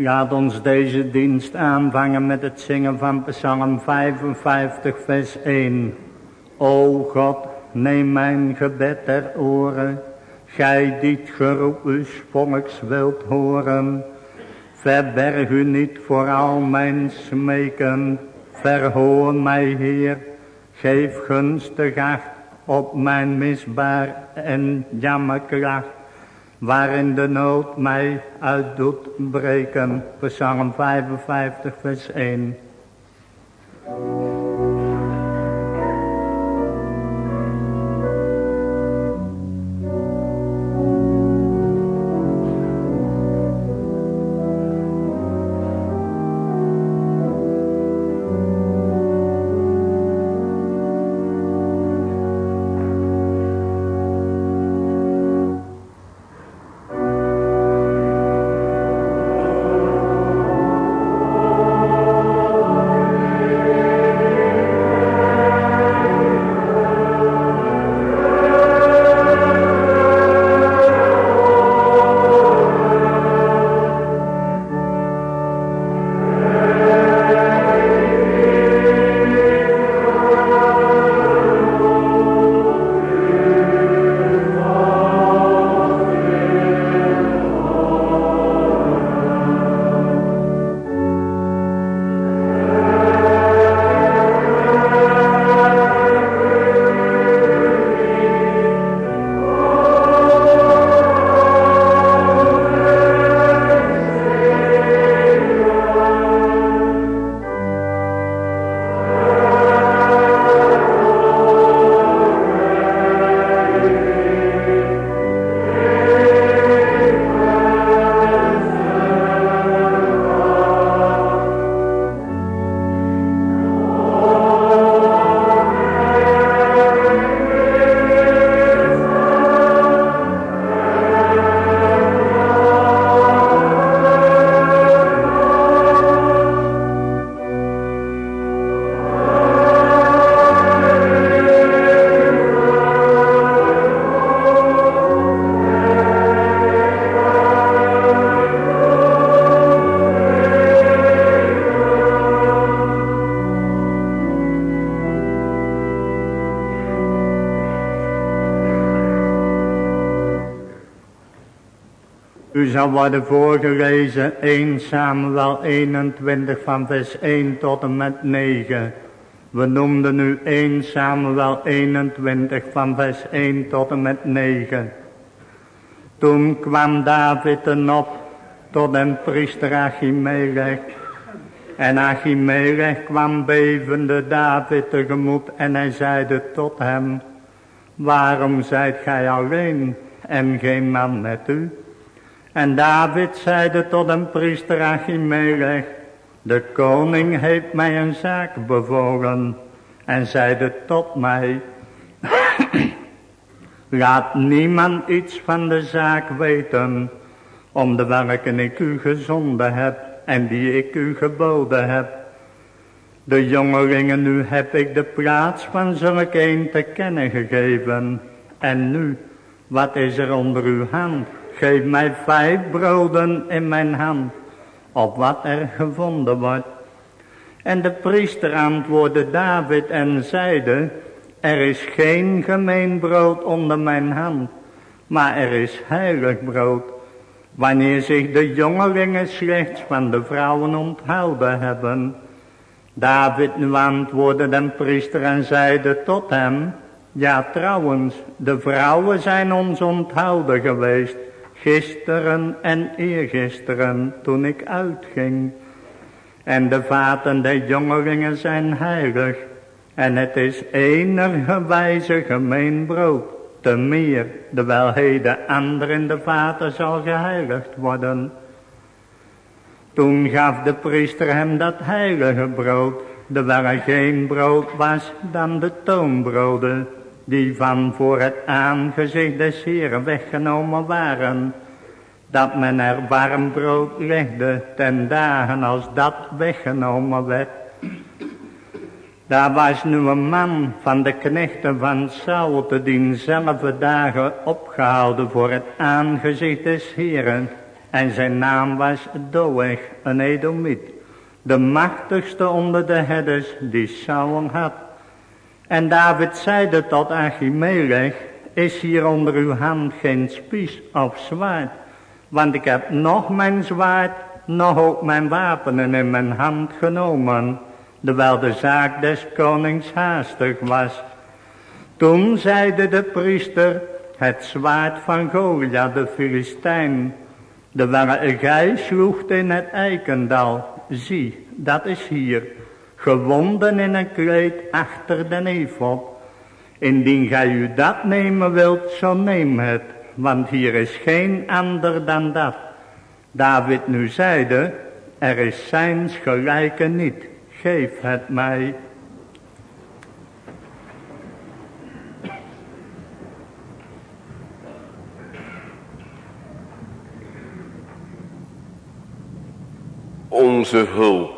Laat ons deze dienst aanvangen met het zingen van Psalm 55 vers 1. O God, neem mijn gebed ter oren, gij die het geroep volks wilt horen. Verberg u niet voor al mijn smeken, verhoor mij Heer, geef gunstig acht op mijn misbaar en jammerkracht waarin de nood mij uit doet breken. Psalm 55 vers 1. U zal worden voorgelezen 1 Samuel 21 van vers 1 tot en met 9. We noemden nu 1 Samuel 21 van vers 1 tot en met 9. Toen kwam David en op tot een priester Achimelech. En Achimelech kwam bevende David tegemoet en hij zeide tot hem. Waarom zijt gij alleen en geen man met u? En David zeide tot een priester Achimelech, de koning heeft mij een zaak bevolen en zeide tot mij, laat niemand iets van de zaak weten, om de welke ik u gezonden heb en die ik u geboden heb. De jongelingen nu heb ik de plaats van zulk een te kennen gegeven. En nu, wat is er onder uw hand? Geef mij vijf broden in mijn hand, op wat er gevonden wordt. En de priester antwoordde David en zeide, er is geen gemeen brood onder mijn hand, maar er is heilig brood, wanneer zich de jongelingen slechts van de vrouwen onthouden hebben. David nu antwoordde de priester en zeide tot hem, ja trouwens, de vrouwen zijn ons onthouden geweest, gisteren en eergisteren toen ik uitging. En de vaten der jongelingen zijn heilig. En het is enige wijze gemeen brood. Te meer, terwijl de ander in de vaten zal geheiligd worden. Toen gaf de priester hem dat heilige brood, terwijl er geen brood was dan de toonbroden die van voor het aangezicht des Heeren weggenomen waren, dat men er warm brood legde ten dagen als dat weggenomen werd. Daar was nu een man van de knechten van Saul te dienzelfde dagen opgehouden voor het aangezicht des Heeren. En zijn naam was Doeg, een Edomiet. De machtigste onder de herders die Saul had. En David zeide tot Achimelech, is hier onder uw hand geen spies of zwaard. Want ik heb nog mijn zwaard, nog ook mijn wapenen in mijn hand genomen. Terwijl de zaak des konings haastig was. Toen zeide de priester, het zwaard van Goliath de Filistijn. De gij sloegt in het eikendal. Zie, dat is hier. Gewonden in een kleed achter de nevel. Indien gij u dat nemen wilt, zo neem het. Want hier is geen ander dan dat. David nu zeide, er is zijns gelijke niet. Geef het mij. Onze hulp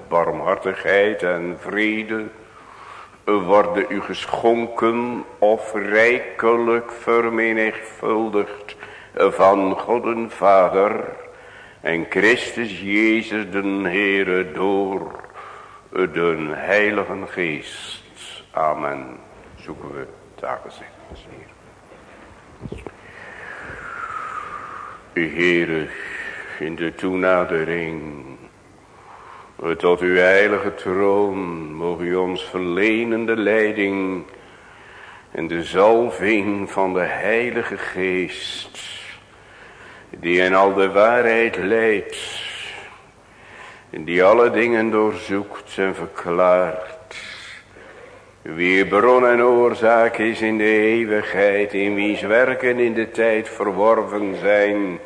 barmhartigheid en vrede worden u geschonken of rijkelijk vermenigvuldigd van God en Vader en Christus Jezus den Heere door de Heilige Geest. Amen. Zoeken we taken U Heere, in de toenadering tot uw heilige troon mogen u ons verlenen de leiding en de zalving van de heilige geest die in al de waarheid leidt en die alle dingen doorzoekt en verklaart. Wie bron en oorzaak is in de eeuwigheid in wiens werken in de tijd verworven zijn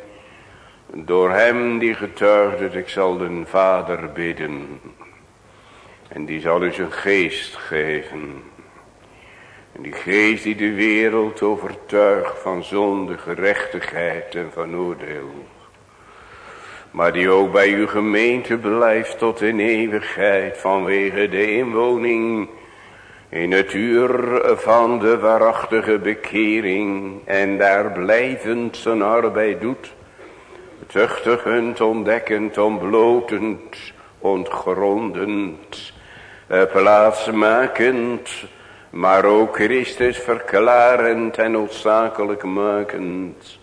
door hem die getuigt dat ik zal den vader bidden. En die zal u zijn geest geven. En die geest die de wereld overtuigt van zonde, gerechtigheid en van oordeel. Maar die ook bij uw gemeente blijft tot in eeuwigheid vanwege de inwoning in het uur van de waarachtige bekering en daar blijvend zijn arbeid doet tuchtigend, ontdekkend, ontblotend, ontgrondend, eh, plaatsmakend, maar ook Christus verklarend en noodzakelijk makend,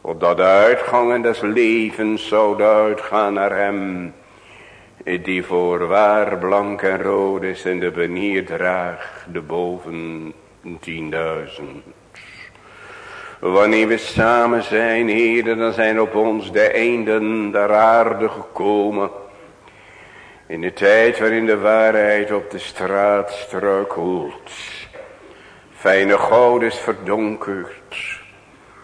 opdat de uitgangen des levens zouden uitgaan naar hem, die voorwaar blank en rood is en de benier draagt de boven tienduizend. Wanneer we samen zijn, heren, dan zijn op ons de einden der aarde gekomen. In de tijd waarin de waarheid op de straat struikelt. Fijne goud is verdonkerd.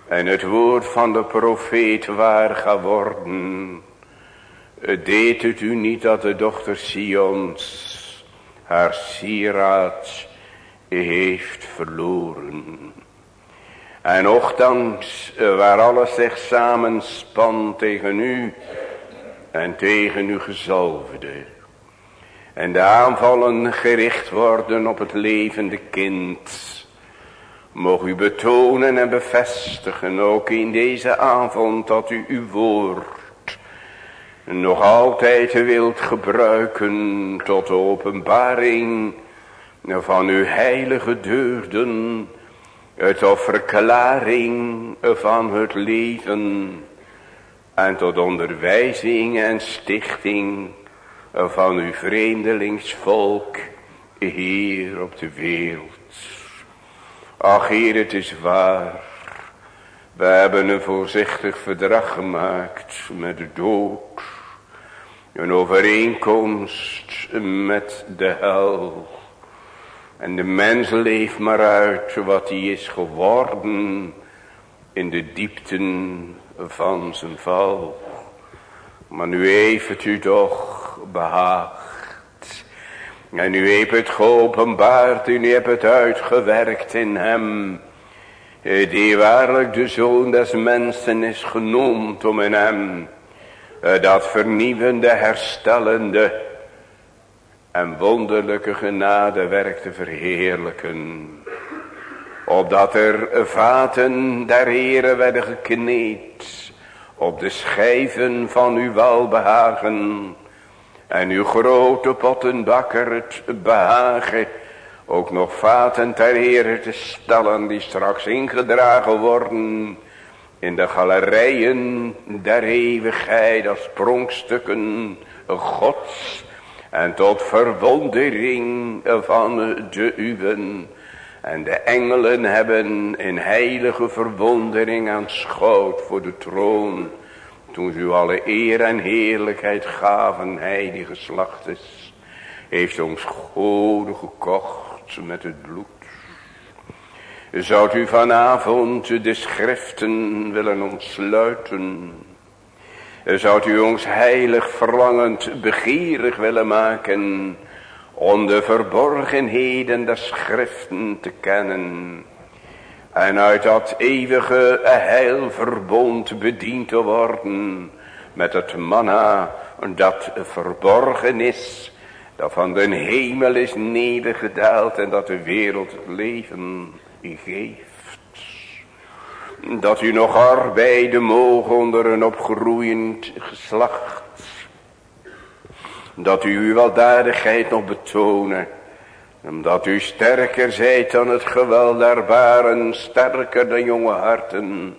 En het woord van de profeet waar gaat worden. Deed het u niet dat de dochter Sions haar sieraad heeft verloren. En ochtends, eh, waar alles zich samenspant tegen u en tegen uw gezalfde. En de aanvallen gericht worden op het levende kind. Mogen u betonen en bevestigen, ook in deze avond, dat u uw woord nog altijd wilt gebruiken tot de openbaring van uw heilige deugden tot verklaring van het leven en tot onderwijzing en stichting van uw vreemdelingsvolk hier op de wereld. Ach Heer, het is waar. We hebben een voorzichtig verdrag gemaakt met de dood. Een overeenkomst met de hel. En de mens leeft maar uit wat hij is geworden in de diepten van zijn val. Maar nu heeft u toch behaagd. En nu heeft het geopenbaard en u hebt het uitgewerkt in hem. Die waarlijk de zoon des mensen is genoemd om in hem. Dat vernieuwende, herstellende en wonderlijke genade werk te verheerlijken. Opdat er vaten der Heere werden gekneed op de schijven van uw welbehagen. En uw grote pottenbakker het behagen ook nog vaten ter Heere te stellen die straks ingedragen worden in de galerijen der eeuwigheid als pronkstukken gods en tot verwondering van de uwen. En de engelen hebben in heilige verwondering aanschouwd voor de troon. Toen ze u alle eer en heerlijkheid gaven, hij die geslacht is. Heeft ons goden gekocht met het bloed. Zou u vanavond de schriften willen ontsluiten. Zou u ons heilig verlangend begierig willen maken om de verborgenheden der schriften te kennen. En uit dat eeuwige heilverbond bediend te worden met het manna dat verborgen is. Dat van den hemel is nedergedaald en dat de wereld het leven geeft. Dat u nog arbeiden mogen onder een opgroeiend geslacht dat u uw weldadigheid nog betonen. Omdat u sterker zijt dan het geweld der baren, sterker dan jonge harten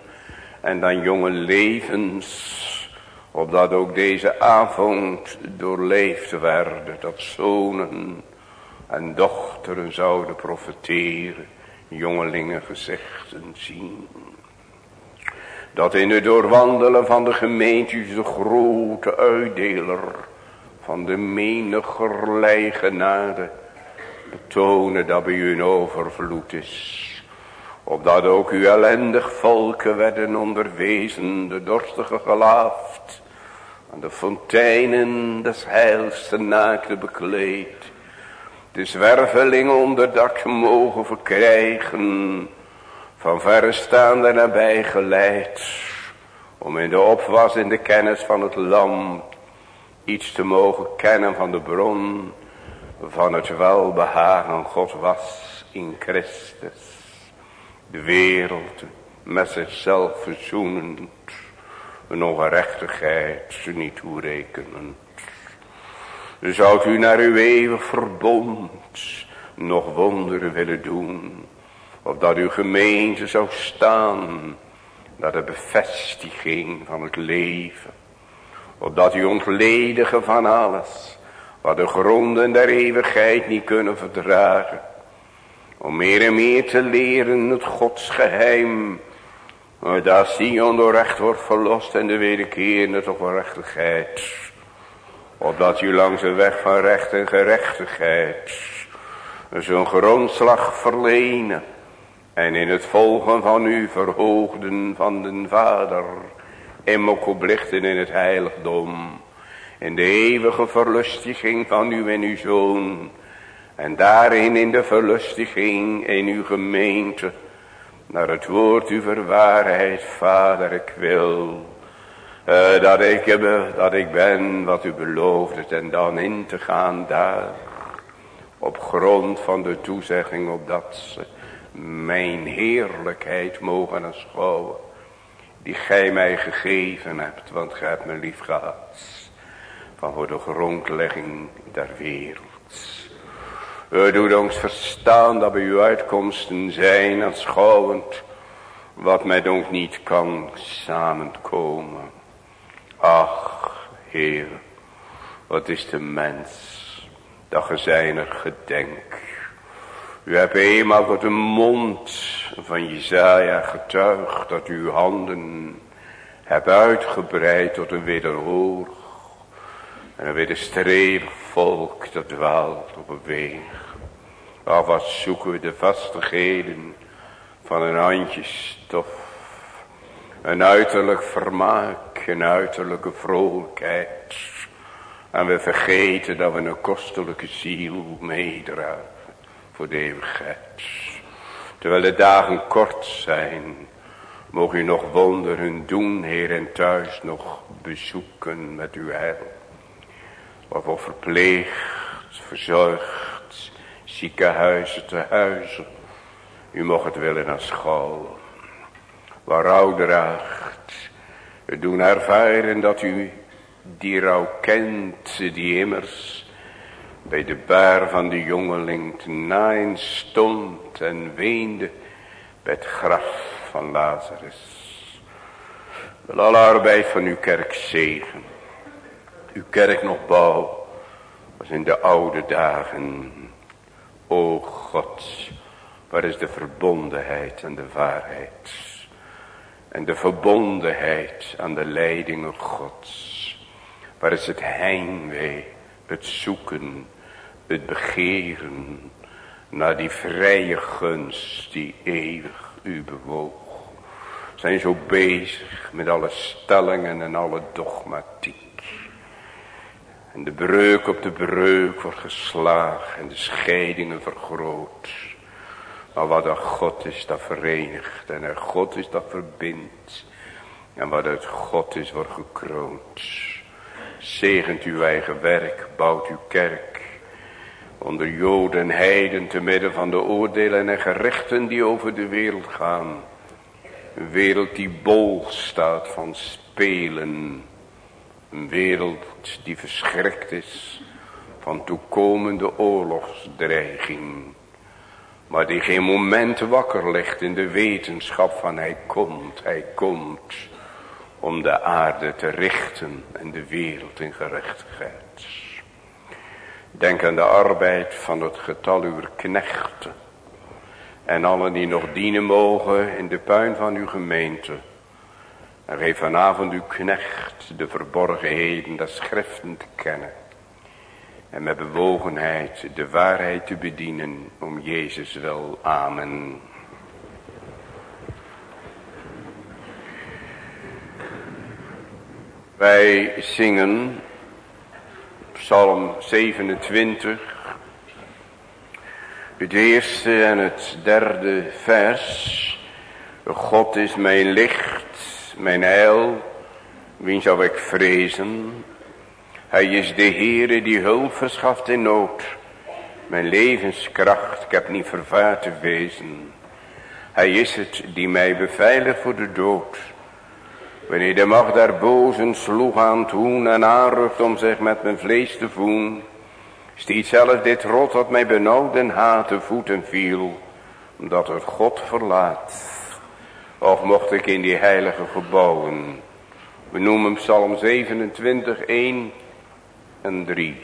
en dan jonge levens. Opdat ook deze avond doorleefd werd, dat zonen en dochteren zouden profeteren, jongelingen gezichten zien. Dat in het doorwandelen van de gemeente de grote uitdeler van de menigerlei genade betonen dat bij u een overvloed is. Opdat ook uw ellendig volken werden onderwezen, de dorstige gelaafd, aan de fonteinen des heils de naakte bekleed, de zwerveling onder dak mogen verkrijgen, van verre staande nabij geleid, om in de opwas de kennis van het lam iets te mogen kennen van de bron van het welbehagen God was in Christus. De wereld met zichzelf verzoenend, een ongerechtigheid niet toerekenend. Zou u naar uw eeuwig verbond nog wonderen willen doen, opdat uw gemeente zou staan naar de bevestiging van het leven opdat u ontledigen van alles, wat de gronden der eeuwigheid niet kunnen verdragen. Om meer en meer te leren het godsgeheim, dat Sion door recht wordt verlost en de wederkerende tot gerechtigheid. Opdat u langs de weg van recht en gerechtigheid zo'n grondslag verlenen. En in het volgen van u verhoogden van den Vader en ook oplichten in het heiligdom. In de eeuwige verlustiging van u en uw zoon. En daarin in de verlustiging in uw gemeente. Naar het woord uw verwaarheid, vader, ik wil. Uh, dat, ik, dat ik ben wat u beloofde en dan in te gaan daar. Op grond van de toezegging opdat ze mijn heerlijkheid mogen aanschouwen die gij mij gegeven hebt, want gij hebt me lief gehad, van voor de grondlegging der wereld. U doet ons verstaan dat bij uw uitkomsten zijn aanschouwend, wat mij ook niet kan samenkomen. Ach, Heer, wat is de mens, dat ge zijner gedenk. U hebt eenmaal tot de mond van Jezaja getuigd dat u handen hebt uitgebreid tot een wederhoor. En een wederstrevig volk dat dwaalt op een weg. Of wat zoeken we de vastigheden van een handje stof. Een uiterlijk vermaak, een uiterlijke vrolijkheid. En we vergeten dat we een kostelijke ziel meedragen voor de eeuwigheid. Terwijl de dagen kort zijn, mogen u nog wonderen doen, Heer, en thuis nog bezoeken met uw heil. Waarvoor verpleegd, verzorgd, ziekenhuizen te huizen. U mocht het willen naar school. Waar rouw draagt. We doen ervaren dat u die rouw kent, die immers bij de baar van de jongeling naaien stond en weende bij het graf van Lazarus. Wil alle arbeid van uw kerk zegen. Uw kerk nog bouw was in de oude dagen. O God, waar is de verbondenheid en de waarheid. En de verbondenheid aan de leidingen Gods. Waar is het heimwee, het zoeken, het begeren naar die vrije gunst die eeuwig u bewoog. Zijn zo bezig met alle stellingen en alle dogmatiek. En de breuk op de breuk wordt geslagen en de scheidingen vergroot. Maar wat er God is, dat verenigt. En er God is, dat verbindt. En wat uit God is, wordt gekroond. Zegent uw eigen werk, bouwt uw kerk. Onder joden en heiden te midden van de oordelen en gerechten die over de wereld gaan. Een wereld die bol staat van spelen. Een wereld die verschrikt is van toekomende oorlogsdreiging. Maar die geen moment wakker ligt in de wetenschap van hij komt, hij komt om de aarde te richten en de wereld in gerechtigheid. Denk aan de arbeid van het getal uw knechten. En allen die nog dienen mogen in de puin van uw gemeente. En geef vanavond uw knecht de verborgenheden der schriften te kennen. En met bewogenheid de waarheid te bedienen om Jezus wel. Amen. Wij zingen Psalm 27, het eerste en het derde vers. God is mijn licht, mijn heil, wie zou ik vrezen? Hij is de Heere die hulp verschaft in nood. Mijn levenskracht, ik heb niet vervaard te wezen. Hij is het die mij beveiligt voor de dood. Wanneer de macht der bozen sloeg aan toen en aanrukt om zich met mijn vlees te voen. Stiet zelfs dit rot dat mij benauwd en haatte voeten viel. Omdat het God verlaat. Of mocht ik in die heilige gebouwen. We noemen Psalm 27, 1 en 3.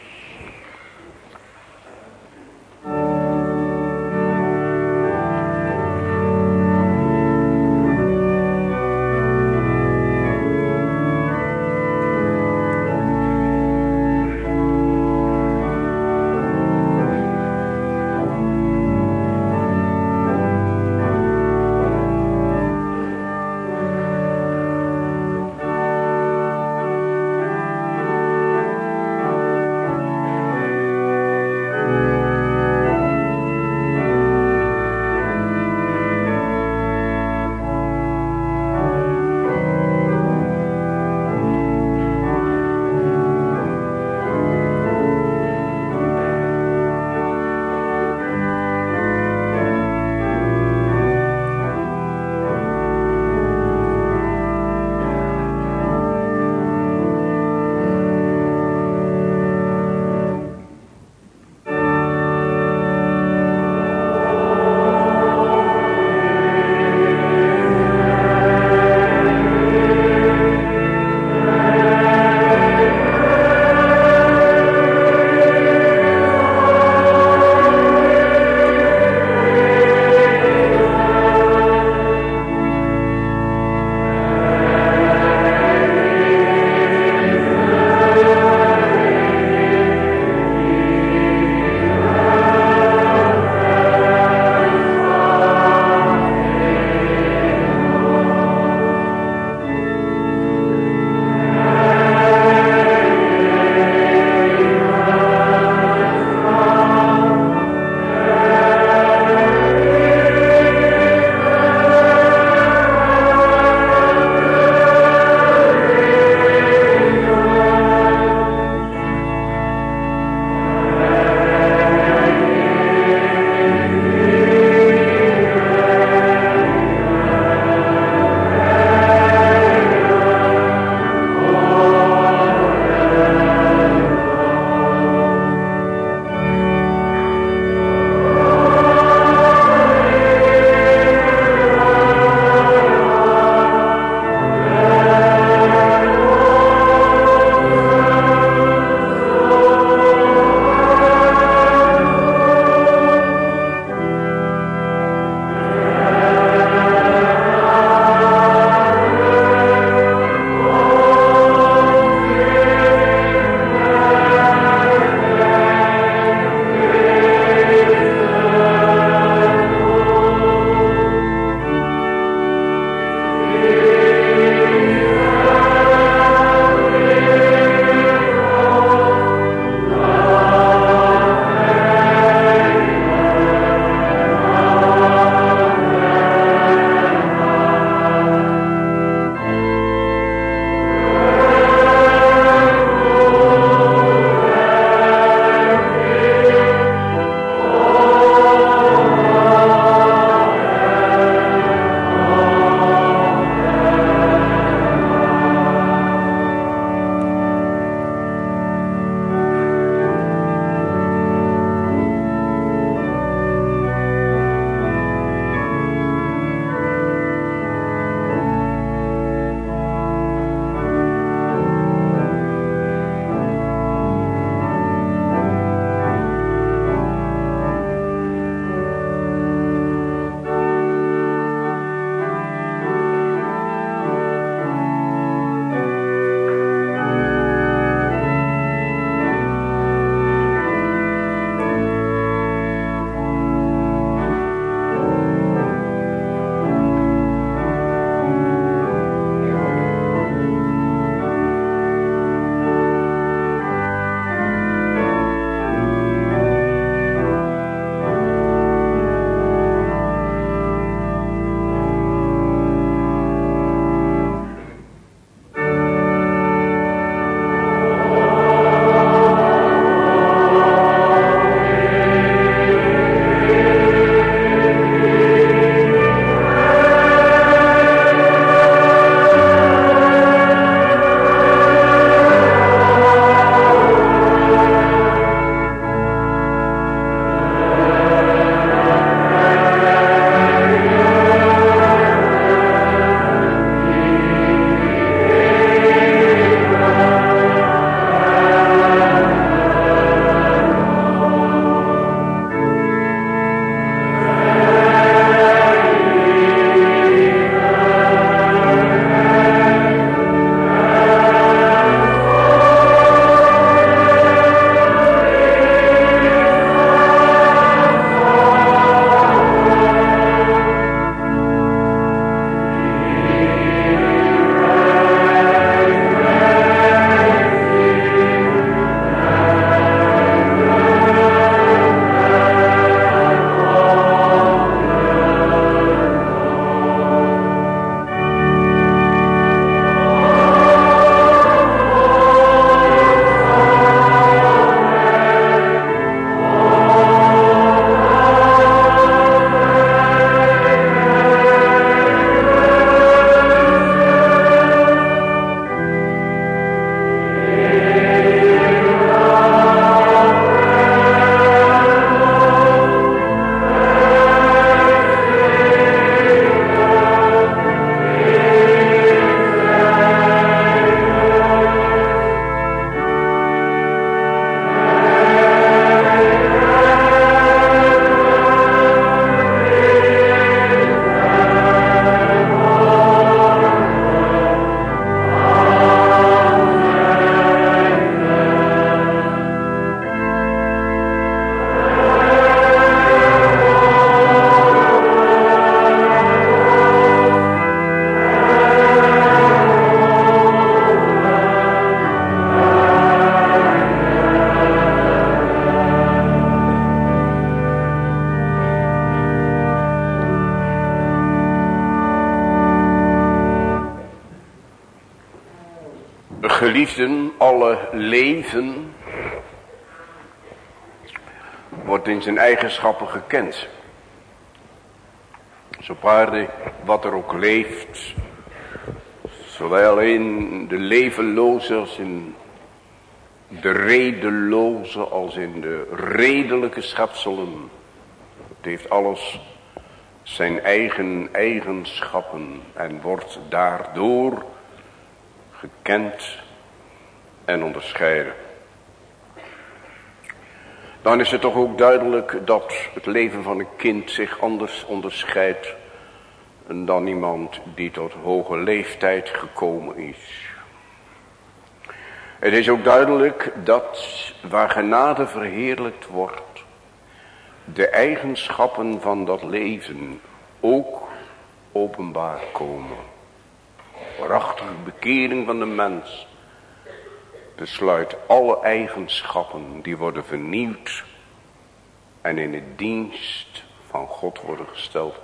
Gekend. Zo paarden wat er ook leeft, zowel in de levenloze als in de redeloze als in de redelijke schepselen. Het heeft alles zijn eigen eigenschappen en wordt daardoor gekend en onderscheiden. Dan is het toch ook duidelijk dat het leven van een kind zich anders onderscheidt dan iemand die tot hoge leeftijd gekomen is. Het is ook duidelijk dat waar genade verheerlijkt wordt, de eigenschappen van dat leven ook openbaar komen. Prachtige bekering van de mens besluit alle eigenschappen die worden vernieuwd en in het dienst van God worden gesteld.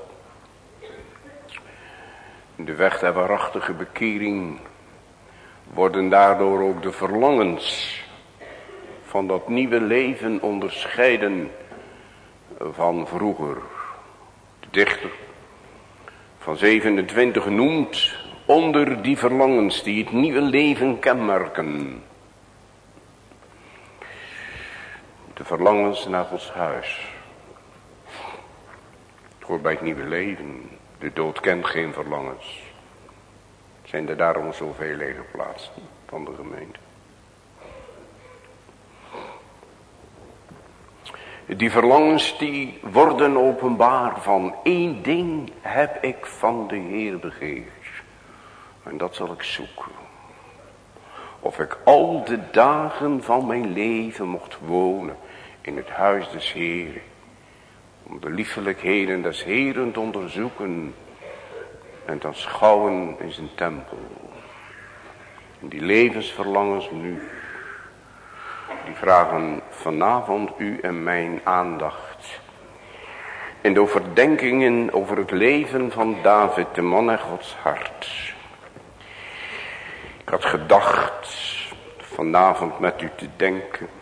De weg der waarachtige bekering worden daardoor ook de verlangens van dat nieuwe leven onderscheiden van vroeger. De dichter van 27 noemt onder die verlangens die het nieuwe leven kenmerken. De verlangens naar Gods huis. Het hoort bij het nieuwe leven. De dood kent geen verlangens. Zijn er daarom zoveel lege plaatsen van de gemeente. Die verlangens die worden openbaar van één ding heb ik van de Heer begeerd. En dat zal ik zoeken. Of ik al de dagen van mijn leven mocht wonen in het huis des Heeren. Om de liefelijkheden des Heeren te onderzoeken en te schouwen in zijn tempel. En die levensverlangens nu, die vragen vanavond u en mijn aandacht. In de overdenkingen over het leven van David, de man naar Gods hart. Ik had gedacht vanavond met u te denken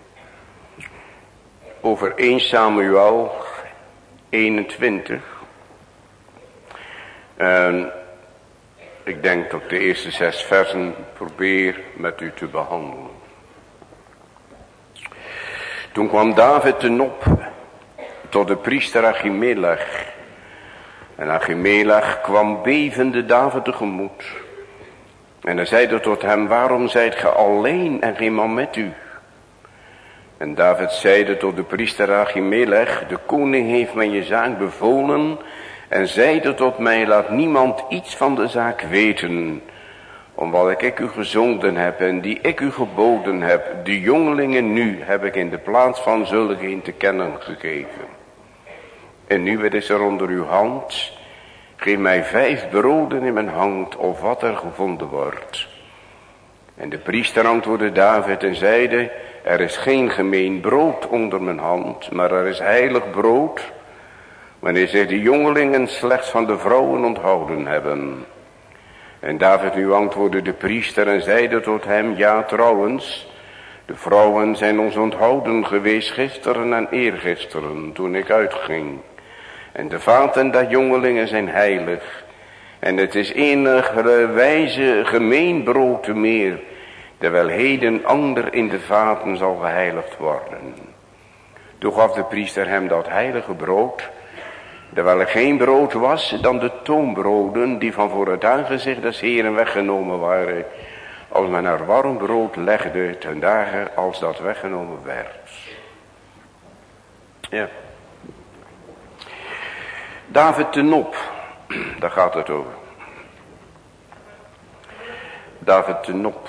over 1 Samuel 21. En ik denk dat ik de eerste zes versen probeer met u te behandelen. Toen kwam David ten op tot de priester Achimelech. En Achimelech kwam bevende David tegemoet. En hij zeide tot hem, waarom zijt ge alleen en geen man met u? En David zeide tot de priester Achimelech, de koning heeft mij je zaak bevolen en zeide tot mij, laat niemand iets van de zaak weten, omdat ik u gezonden heb en die ik u geboden heb, de jongelingen nu heb ik in de plaats van zullen te kennen gegeven. En nu het is er onder uw hand, geef mij vijf broden in mijn hand, of wat er gevonden wordt. En de priester antwoordde David en zeide, er is geen gemeen brood onder mijn hand, maar er is heilig brood, wanneer zich de jongelingen slechts van de vrouwen onthouden hebben. En David nu antwoordde de priester en zeide tot hem, ja trouwens, de vrouwen zijn ons onthouden geweest gisteren en eergisteren, toen ik uitging. En de vaten der jongelingen zijn heilig. En het is enige wijze gemeen brood meer, terwijl heden ander in de vaten zal geheiligd worden. Toen gaf de priester hem dat heilige brood, terwijl er geen brood was dan de toonbroden die van voor het aangezicht des heren weggenomen waren, als men er warm brood legde ten dagen als dat weggenomen werd. Ja. David de Nop, daar gaat het over. David de Nop.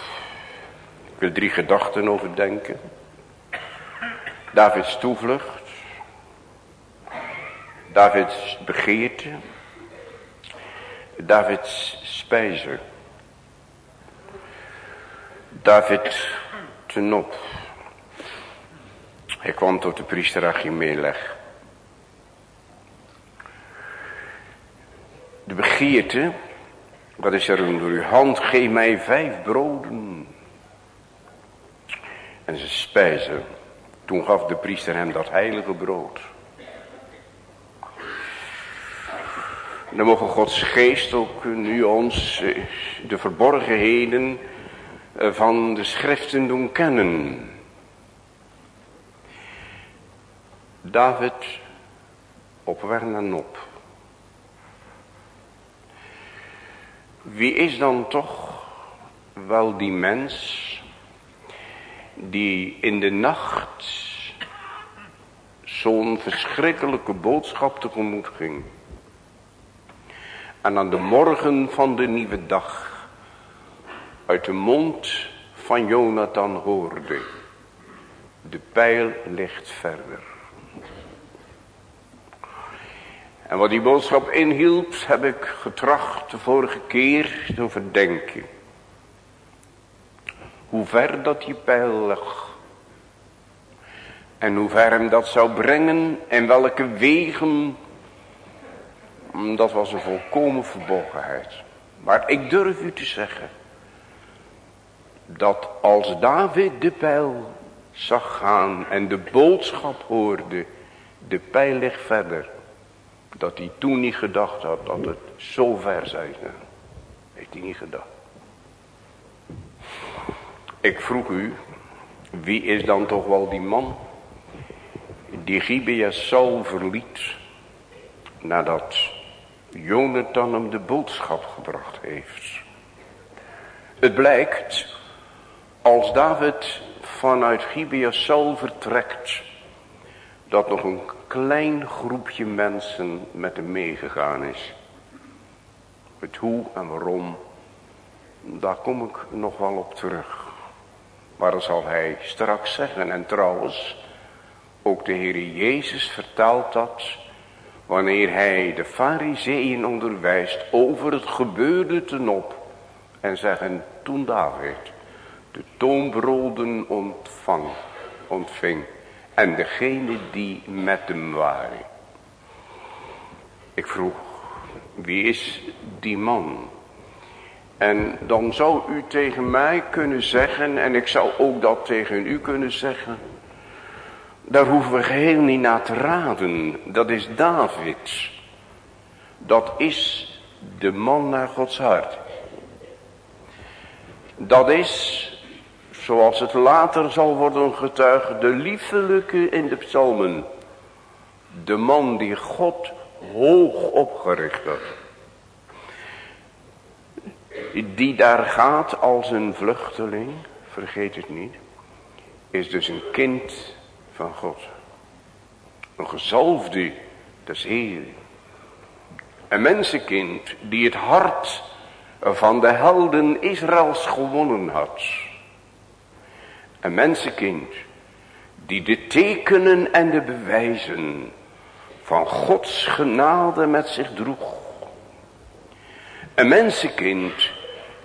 Ik wil drie gedachten overdenken. Davids toevlucht. Davids begeerte. Davids spijzer. David tenop. Hij kwam tot de priester Achimelech. De begeerte, wat is er onder uw hand, geef mij vijf broden En ze spijzen. Toen gaf de priester hem dat heilige brood. Dan mogen Gods geest ook nu ons eh, de verborgenheden eh, van de schriften doen kennen. David op weg naar Nop. Wie is dan toch wel die mens die in de nacht zo'n verschrikkelijke boodschap tegemoet ging. En aan de morgen van de nieuwe dag uit de mond van Jonathan hoorde. De pijl ligt verder. En wat die boodschap inhield, heb ik getracht de vorige keer te overdenken. Hoe ver dat die pijl lag. En hoe ver hem dat zou brengen en welke wegen. Dat was een volkomen verborgenheid. Maar ik durf u te zeggen. Dat als David de pijl zag gaan en de boodschap hoorde. De pijl ligt verder. Dat hij toen niet gedacht had dat het zo ver zou zijn. Heeft hij niet gedacht. Ik vroeg u, wie is dan toch wel die man die Gibea Saul verliet nadat Jonathan hem de boodschap gebracht heeft. Het blijkt, als David vanuit Gibea Saul vertrekt, dat nog een klein groepje mensen met hem meegegaan is. Het hoe en waarom, daar kom ik nog wel op terug. Maar dat zal hij straks zeggen. En trouwens, ook de Heer Jezus vertaalt dat wanneer hij de fariseeën onderwijst over het gebeurde ten op. En zeggen, toen David de toonbroden ontvang, ontving. En degene die met hem waren. Ik vroeg, wie is die man? En dan zou u tegen mij kunnen zeggen, en ik zou ook dat tegen u kunnen zeggen. Daar hoeven we geheel niet naar te raden. Dat is David. Dat is de man naar Gods hart. Dat is, zoals het later zal worden getuigd, de liefelijke in de psalmen. De man die God hoog opgericht had die daar gaat als een vluchteling, vergeet het niet, is dus een kind van God. Een gezalfde des Heeren. Een mensenkind die het hart van de helden Israëls gewonnen had. Een mensenkind die de tekenen en de bewijzen van Gods genade met zich droeg. Een mensenkind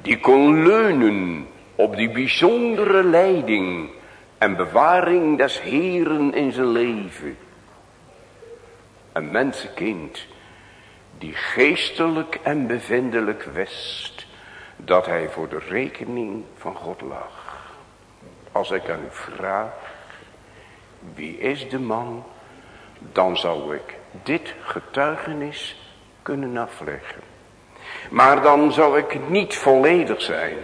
die kon leunen op die bijzondere leiding en bewaring des Heren in zijn leven. Een mensenkind die geestelijk en bevindelijk wist dat hij voor de rekening van God lag. Als ik aan u vraag, wie is de man, dan zou ik dit getuigenis kunnen afleggen. Maar dan zou ik niet volledig zijn.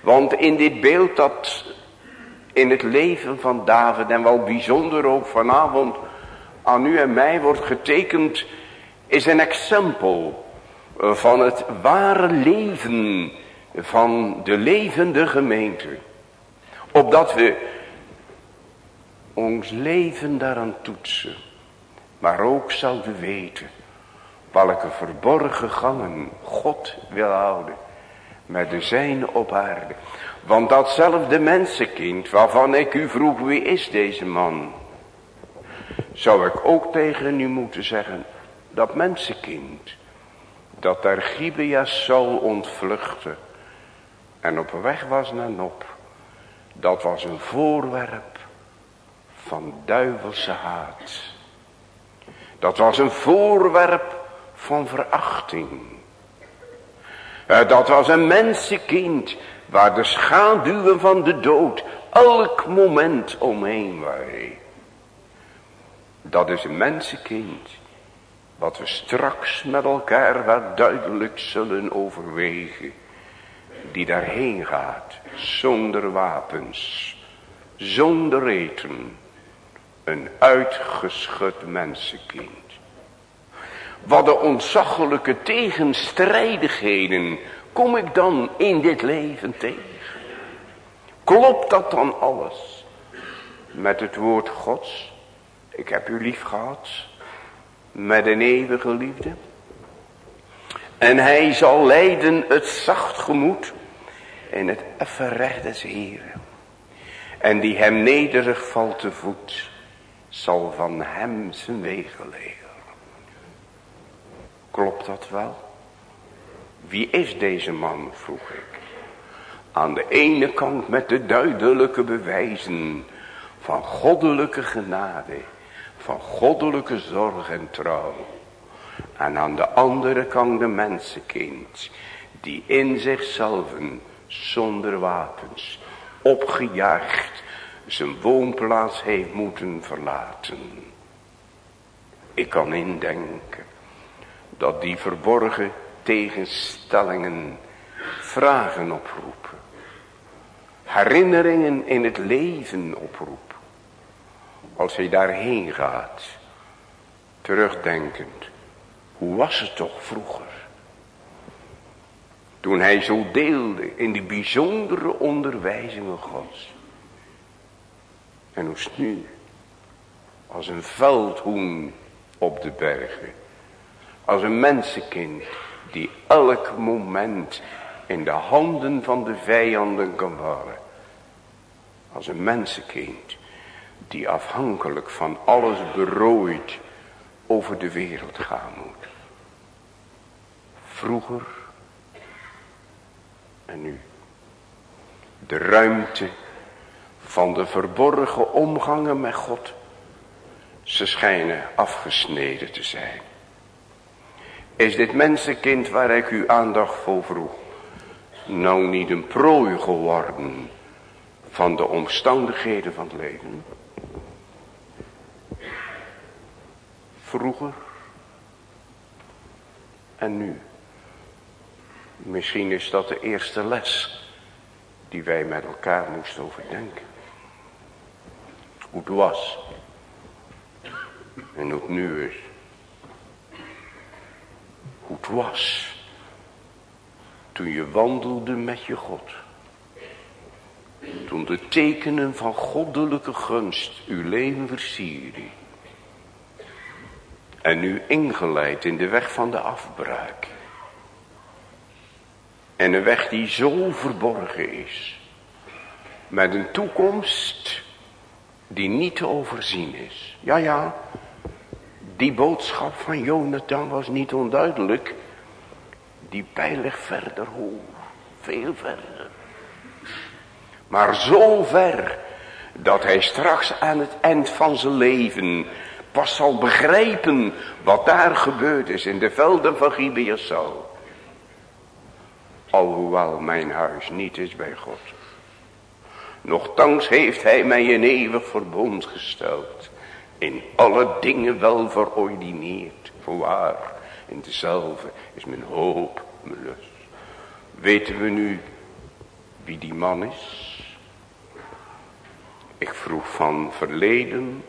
Want in dit beeld dat in het leven van David en wel bijzonder ook vanavond aan u en mij wordt getekend is een exempel van het ware leven van de levende gemeente. Opdat we ons leven daaraan toetsen. Maar ook zouden weten welke verborgen gangen God wil houden met de zijne op aarde. Want datzelfde mensenkind waarvan ik u vroeg wie is deze man. Zou ik ook tegen u moeten zeggen dat mensenkind dat daar Gibea Saul ontvluchtte en op weg was naar Nop. Dat was een voorwerp van duivelse haat. Dat was een voorwerp van verachting. Eh, dat was een mensenkind waar de schaduwen van de dood elk moment omheen wij. Dat is een mensenkind. Wat we straks met elkaar wat duidelijk zullen overwegen. Die daarheen gaat. Zonder wapens. Zonder eten. Een uitgeschud mensenkind. Wat de ontzaglijke tegenstrijdigheden kom ik dan in dit leven tegen? Klopt dat dan alles met het woord Gods? Ik heb u lief gehad met een eeuwige liefde. En hij zal leiden het zacht gemoed in het effen recht des Heren. En die hem nederig valt te voet, zal van hem zijn wegen leren. Klopt dat wel? Wie is deze man, vroeg ik. Aan de ene kant met de duidelijke bewijzen van goddelijke genade, van goddelijke zorg en trouw. En aan de andere kant de mensenkind, die in zichzelf zonder wapens, opgejaagd, zijn woonplaats heeft moeten verlaten. Ik kan indenken dat die verborgen tegenstellingen vragen oproepen. Herinneringen in het leven oproepen. Als hij daarheen gaat, terugdenkend, hoe was het toch vroeger? Toen hij zo deelde in die bijzondere onderwijzingen gods. En hoe nu? Als een veldhoen op de bergen. Als een mensenkind die elk moment in de handen van de vijanden kan vallen. Als een mensenkind die afhankelijk van alles berooid over de wereld gaan moet. Vroeger en nu. De ruimte van de verborgen omgangen met God. Ze schijnen afgesneden te zijn. Is dit mensenkind waar ik uw aandacht voor vroeg. Nou niet een prooi geworden van de omstandigheden van het leven. Vroeger en nu. Misschien is dat de eerste les die wij met elkaar moesten overdenken. Hoe het was en hoe het nu is hoe het was. Toen je wandelde met je God. Toen de tekenen van goddelijke gunst uw leven versierden. En u ingeleid in de weg van de afbraak. En een weg die zo verborgen is. Met een toekomst die niet te overzien is. Ja, ja, die boodschap van Jonathan was niet onduidelijk. Die pijl ligt verder, hoe? Veel verder. Maar zo ver dat hij straks aan het eind van zijn leven pas zal begrijpen wat daar gebeurd is in de velden van Gibeassau. Alhoewel mijn huis niet is bij God. Nochtans heeft hij mij een eeuwig verbond gesteld in alle dingen wel verordineerd. Voorwaar, in dezelfde is mijn hoop, mijn lust. Weten we nu wie die man is? Ik vroeg van verleden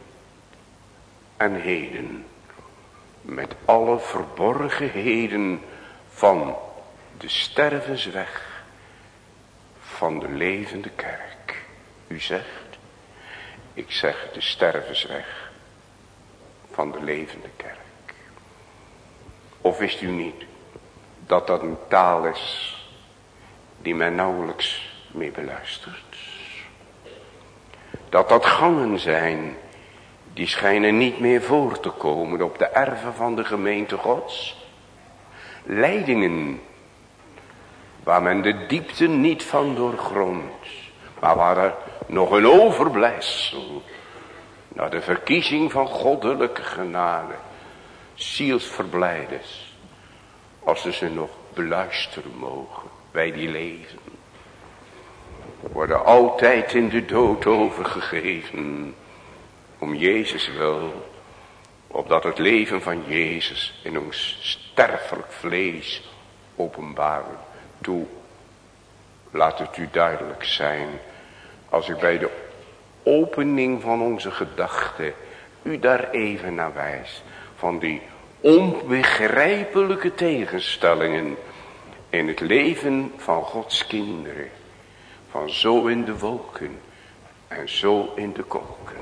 en heden. Met alle verborgenheden van de stervensweg van de levende kerk. U zegt, ik zeg de stervensweg van de levende kerk. Of wist u niet dat dat een taal is die men nauwelijks mee beluistert? Dat dat gangen zijn die schijnen niet meer voor te komen op de erven van de gemeente gods. Leidingen waar men de diepte niet van doorgrondt, maar waar er nog een overblijfsel naar de verkiezing van goddelijke genade. Zielsverblijders. Als ze ze nog beluisteren mogen. Bij die leven. worden altijd in de dood overgegeven. Om Jezus wil. Opdat het leven van Jezus in ons sterfelijk vlees openbaren. Toe, laat het u duidelijk zijn. Als ik bij de opening van onze gedachten u daar even naar wijs. Van die onbegrijpelijke tegenstellingen in het leven van Gods kinderen. Van zo in de wolken en zo in de kolken.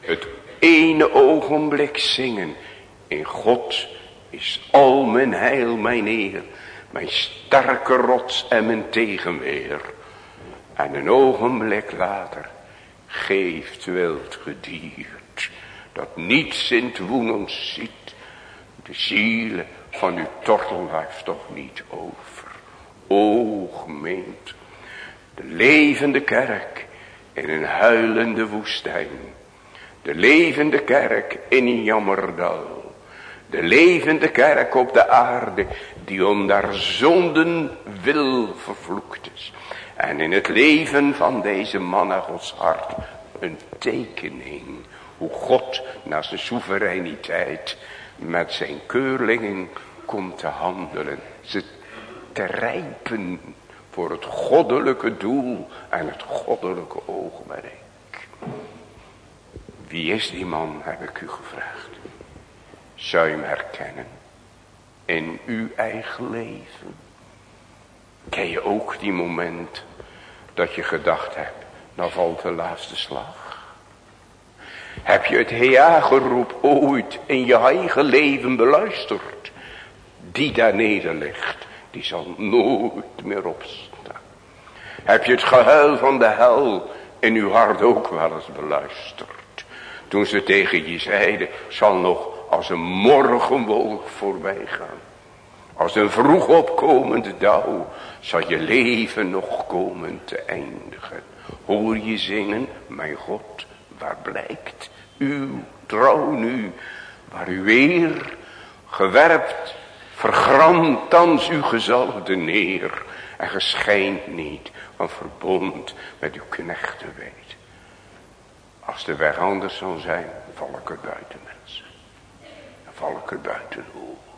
Het ene ogenblik zingen. In God is al mijn heil mijn eer. Mijn sterke rots en mijn tegenweer. En een ogenblik later geeft wild gedierd. Dat niets in het woenen ziet. De zielen van uw tortellijf toch niet over. O gemeente. De levende kerk in een huilende woestijn. De levende kerk in een jammerdal. De levende kerk op de aarde die om daar zonden wil vervloekt is. En in het leven van deze man naar Gods hart een tekening. Hoe God naar zijn soevereiniteit met zijn keurlingen komt te handelen. Ze te rijpen voor het goddelijke doel en het goddelijke oogmerk. Wie is die man, heb ik u gevraagd. Zou je hem herkennen? In uw eigen leven. Ken je ook die moment dat je gedacht hebt, nou valt de laatste slag. Heb je het ja-geroep ooit in je eigen leven beluisterd? Die daar neder ligt, die zal nooit meer opstaan. Heb je het gehuil van de hel in uw hart ook wel eens beluisterd? Toen ze tegen je zeiden, zal nog als een morgenwolk voorbij gaan. Als een vroeg opkomende dauw zal je leven nog komen te eindigen. Hoor je zingen, mijn God, waar blijkt uw trouw nu, waar u weer gewerpt, vergramt thans uw gezalfde neer en geschijnt niet van verbond met uw knechten weet. Als de weg anders zal zijn, val ik er buiten mensen. Dan val ik er buiten hoor.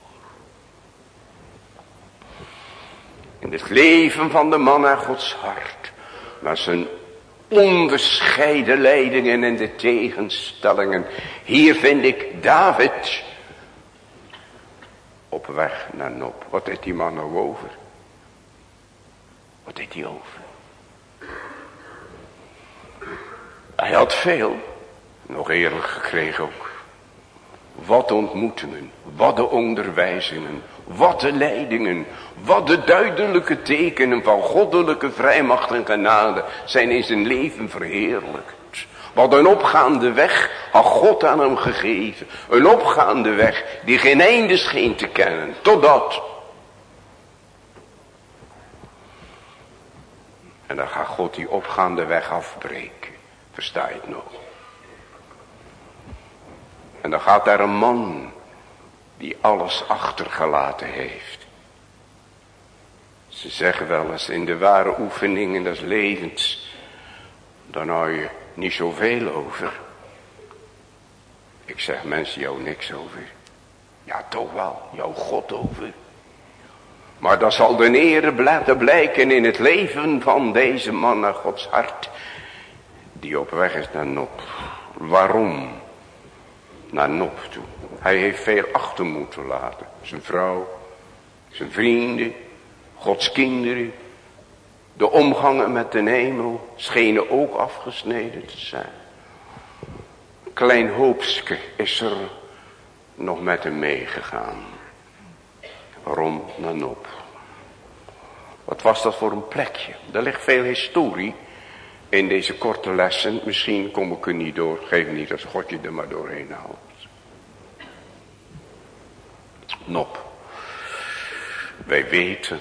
In het leven van de man naar Gods hart. Maar zijn onderscheiden leidingen en de tegenstellingen. Hier vind ik David. Op weg naar Nop. Wat heeft die man nou over? Wat heeft hij over? Hij had veel. Nog eerlijk gekregen ook. Wat ontmoetingen. Wat de onderwijzingen. Wat de leidingen. Wat de duidelijke tekenen van goddelijke vrijmacht en genade zijn in zijn leven verheerlijkt. Wat een opgaande weg had God aan hem gegeven. Een opgaande weg die geen einde scheen te kennen. Totdat. En dan gaat God die opgaande weg afbreken. Versta je het nog? En dan gaat daar een man die alles achtergelaten heeft. Ze zeggen wel eens in de ware oefeningen des levens, dan hou je niet zoveel over. Ik zeg mensen jou niks over. Ja toch wel, jouw God over. Maar dat zal de ere blijken in het leven van deze man naar Gods hart die op weg is naar Nop. Waarom? Naar Nop toe. Hij heeft veel achter moeten laten. Zijn vrouw, zijn vrienden, Gods kinderen. De omgangen met de hemel schenen ook afgesneden te zijn. Klein hoopske is er nog met hem meegegaan. Waarom naar Nop? Wat was dat voor een plekje? Er ligt veel historie in deze korte lessen. Misschien kom ik er niet door. Geef niet als God je er maar doorheen haalt. Nop. Wij weten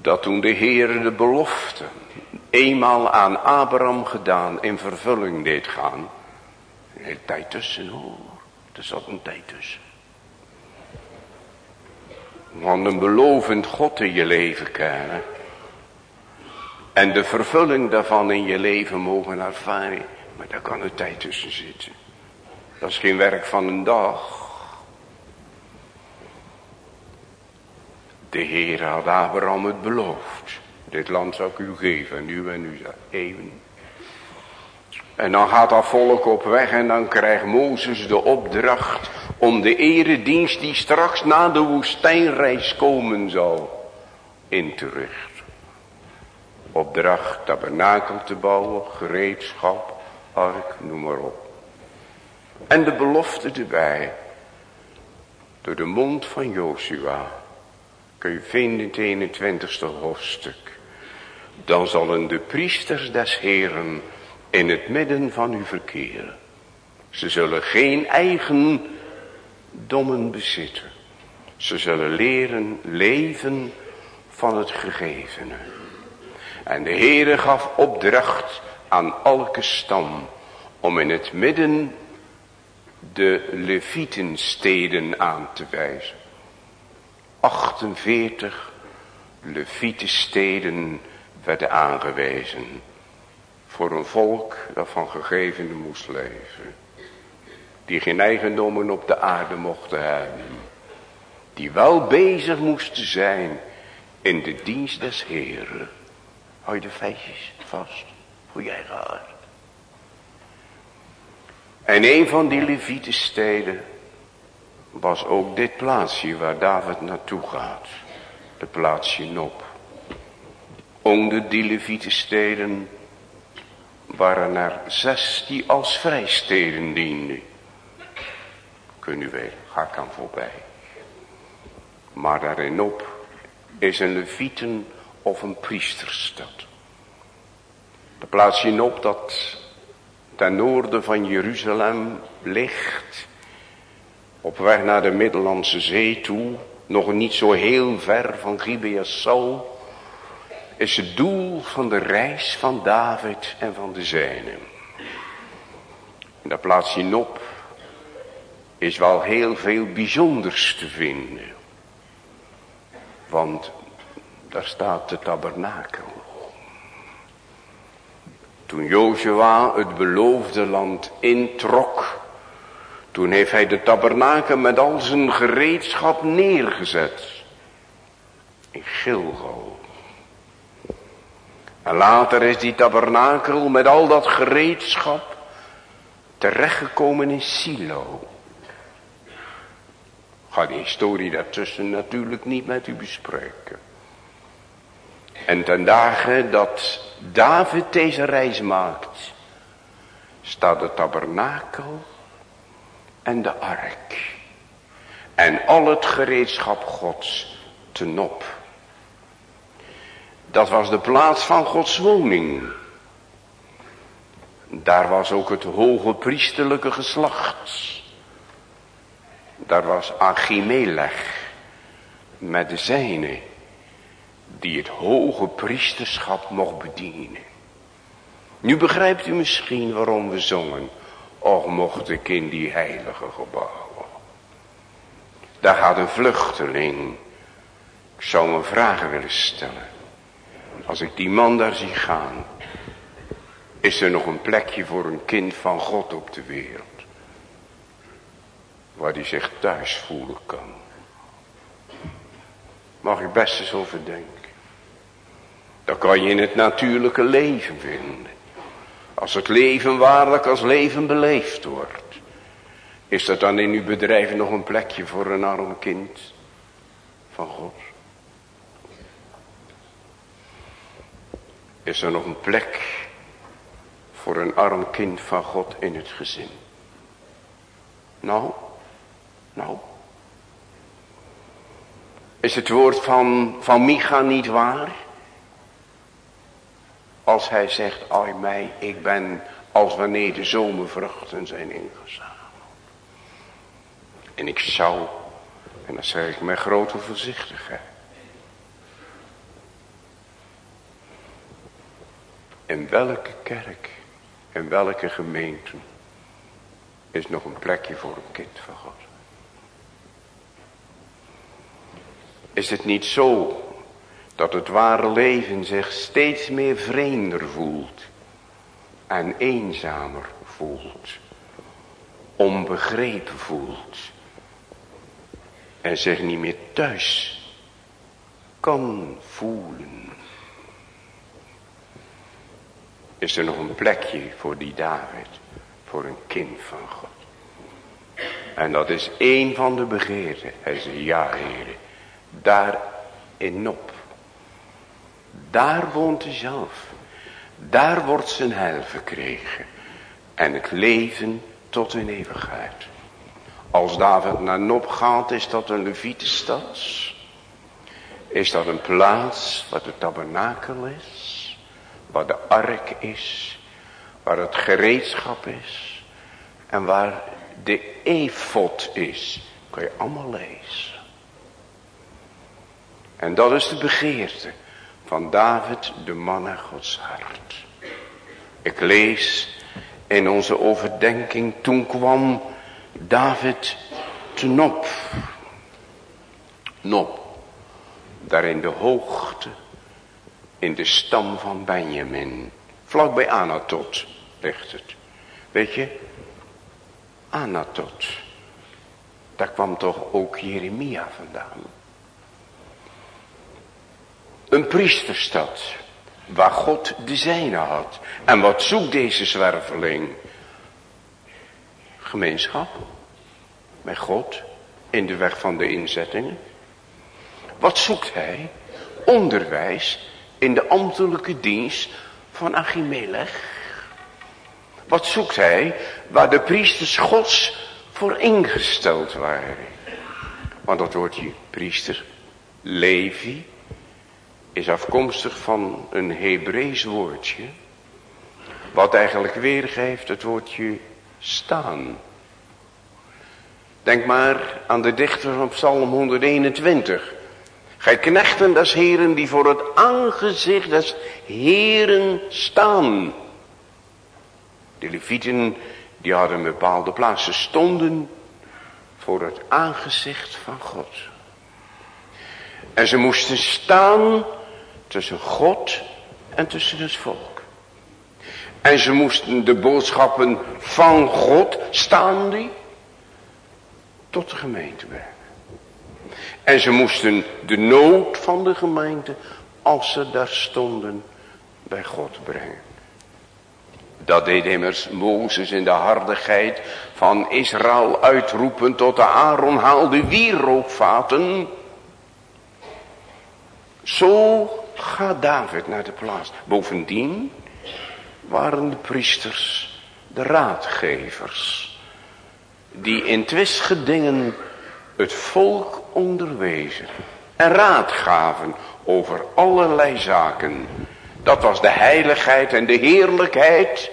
dat toen de Heer de belofte eenmaal aan Abraham gedaan in vervulling deed gaan. Een hele tijd tussen hoor. Er zat een tijd tussen. Want een belovend God in je leven kennen En de vervulling daarvan in je leven mogen ervaren. Maar daar kan een tijd tussen zitten. Dat is geen werk van een dag. De Heer had Abraham het beloofd. Dit land zou ik u geven, nu en nu even. En dan gaat dat volk op weg en dan krijgt Mozes de opdracht om de eredienst die straks na de woestijnreis komen zal in te richten. Opdracht tabernakel te bouwen, gereedschap, ark, noem maar op. En de belofte erbij, door de mond van Joshua, kun je vinden in het 21ste hoofdstuk. Dan zullen de priesters des Heren in het midden van u verkeren. Ze zullen geen eigen dommen bezitten. Ze zullen leren leven van het gegevene. En de Heere gaf opdracht aan elke stam om in het midden de Levietensteden aan te wijzen. 48 Levietensteden werden aangewezen voor een volk dat van gegevenen moest leven. Die geen eigendommen op de aarde mochten hebben. Die wel bezig moesten zijn in de dienst des Heren. Hou je de feestjes vast voor jij gaat. En een van die Levieten steden was ook dit plaatsje waar David naartoe gaat. De plaatsje Nop. Onder die Levieten steden waren er zes die als vrijsteden dienden. Kun u weten, ga ik aan voorbij. Maar daarin op is een levieten of een priesterstad. De plaatsje op dat ten noorden van Jeruzalem ligt. Op weg naar de Middellandse Zee toe. Nog niet zo heel ver van Gibeas Saul is het doel van de reis van David en van de zijnen. En daar plaats op is wel heel veel bijzonders te vinden. Want daar staat de tabernakel. Toen Jozua het beloofde land introk, toen heeft hij de tabernakel met al zijn gereedschap neergezet. In Gilgal. En later is die tabernakel met al dat gereedschap terechtgekomen in Silo. Ga die historie daartussen natuurlijk niet met u bespreken. En ten dagen dat David deze reis maakt, staat de tabernakel en de ark en al het gereedschap gods ten op. Dat was de plaats van Gods woning. Daar was ook het hoge priesterlijke geslacht. Daar was Achimelech met de zijne die het hoge priesterschap mocht bedienen. Nu begrijpt u misschien waarom we zongen. Och mocht ik in die heilige gebouwen. Daar gaat een vluchteling. Ik zou me vragen willen stellen. Als ik die man daar zie gaan. Is er nog een plekje voor een kind van God op de wereld. Waar die zich thuis voelen kan. Mag ik best eens over denken. Dan kan je in het natuurlijke leven vinden. Als het leven waarlijk als leven beleefd wordt. Is er dan in uw bedrijf nog een plekje voor een arm kind van God? Is er nog een plek voor een arm kind van God in het gezin? Nou, nou. Is het woord van, van Micha niet waar? Als hij zegt, ai mij, ik ben als wanneer de zomervruchten zijn ingezameld. En ik zou, en dat zeg ik met grote voorzichtigheid. In welke kerk, in welke gemeente is nog een plekje voor een kind van God? Is het niet zo dat het ware leven zich steeds meer vreemder voelt en eenzamer voelt, onbegrepen voelt en zich niet meer thuis kan voelen. Is er nog een plekje voor die David, voor een kind van God. En dat is één van de begeerten. Hij zei, ja heren, daar in Nop. Daar woont hij zelf. Daar wordt zijn heil verkregen. En het leven tot in eeuwigheid. Als David naar Nop gaat, is dat een Levietenstad. Is dat een plaats waar de tabernakel is. Waar de ark is. Waar het gereedschap is. En waar de efot is. Kan je allemaal lezen. En dat is de begeerte van David, de man naar Gods hart. Ik lees in onze overdenking, toen kwam David te Nop. Nop, daar in de hoogte, in de stam van Benjamin. Vlak bij Anatot ligt het. Weet je, Anatot. Daar kwam toch ook Jeremia vandaan. Een priesterstad. Waar God de zijne had. En wat zoekt deze zwerveling? Gemeenschap. Met God. In de weg van de inzettingen. Wat zoekt hij? Onderwijs in de ambtelijke dienst van Achimelech. Wat zoekt hij? Waar de priesters gods voor ingesteld waren. Want dat woordje priester, Levi, is afkomstig van een Hebreeuws woordje. Wat eigenlijk weergeeft het woordje staan. Denk maar aan de dichter van Psalm 121. Gij knechten des heren die voor het aangezicht des heren staan. De levieten die hadden bepaalde plaatsen stonden voor het aangezicht van God. En ze moesten staan tussen God en tussen het volk. En ze moesten de boodschappen van God staande tot de gemeente brengen. En ze moesten de nood van de gemeente, als ze daar stonden, bij God brengen. Dat deed immers Mozes in de hardigheid van Israël uitroepen tot de Aaron haalde wierookvaten. Zo gaat David naar de plaats. Bovendien waren de priesters de raadgevers. Die in twistgedingen het volk onderwezen. En raad gaven over allerlei zaken. Dat was de heiligheid en de heerlijkheid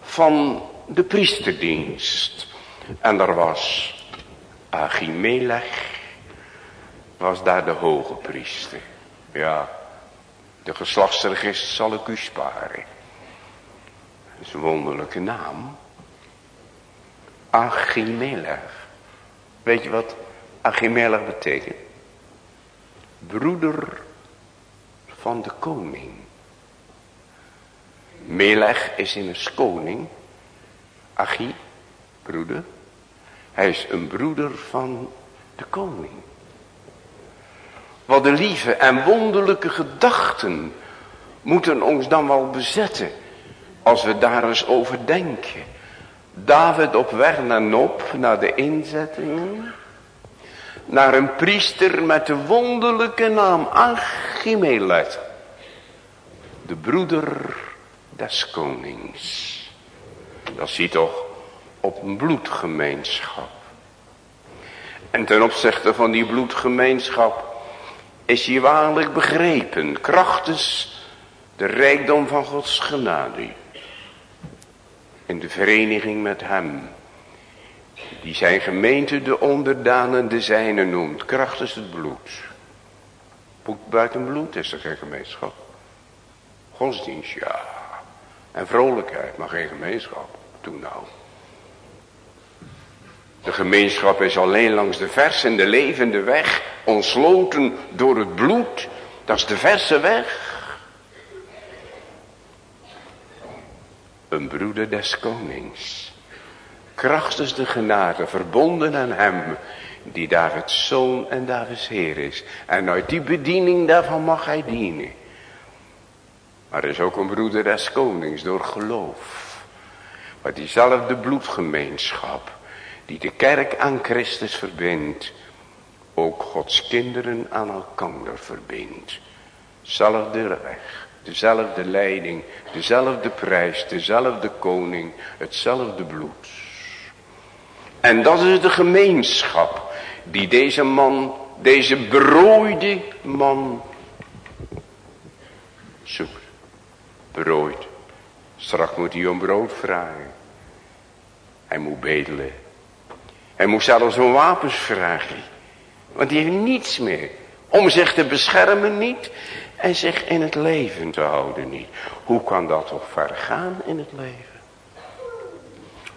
van de priesterdienst. En er was Achimelech, was daar de hoge priester. Ja, de geslachtsregister zal ik u sparen. Dat is een wonderlijke naam. Achimelech. Weet je wat Achimelech betekent? Broeder van de koning. Melech is immers koning. Achie, broeder. Hij is een broeder van de koning. Wat de lieve en wonderlijke gedachten moeten ons dan wel bezetten. Als we daar eens over denken. David op weg naar Nop, naar de inzettingen. Naar een priester met de wonderlijke naam Achimelech. De broeder des konings. Dat ziet toch op een bloedgemeenschap. En ten opzichte van die bloedgemeenschap is hij waarlijk begrepen, krachtens de rijkdom van Gods genade. In de vereniging met hem, die zijn gemeente de onderdanen de zijne noemt, krachtens het bloed. Buiten bloed is er geen gemeenschap. Godsdienst, ja. En vrolijkheid, maar geen gemeenschap. Toen nou. De gemeenschap is alleen langs de vers en de levende weg, ontsloten door het bloed Dat is de verse weg. Een broeder des konings. Krachtens de genade verbonden aan hem. Die Davids zoon en Davids heer is. En uit die bediening daarvan mag hij dienen. Maar er is ook een broeder des konings door geloof. Maar diezelfde bloedgemeenschap die de kerk aan Christus verbindt. Ook Gods kinderen aan elkander verbindt. Zelfde weg, dezelfde leiding, dezelfde prijs, dezelfde koning, hetzelfde bloed. En dat is de gemeenschap die deze man, deze berooide man zoekt. Berooid. Straks moet hij om brood vragen. Hij moet bedelen. Hij moet zelfs om wapens vragen. Want hij heeft niets meer. Om zich te beschermen niet. En zich in het leven te houden niet. Hoe kan dat toch vergaan in het leven?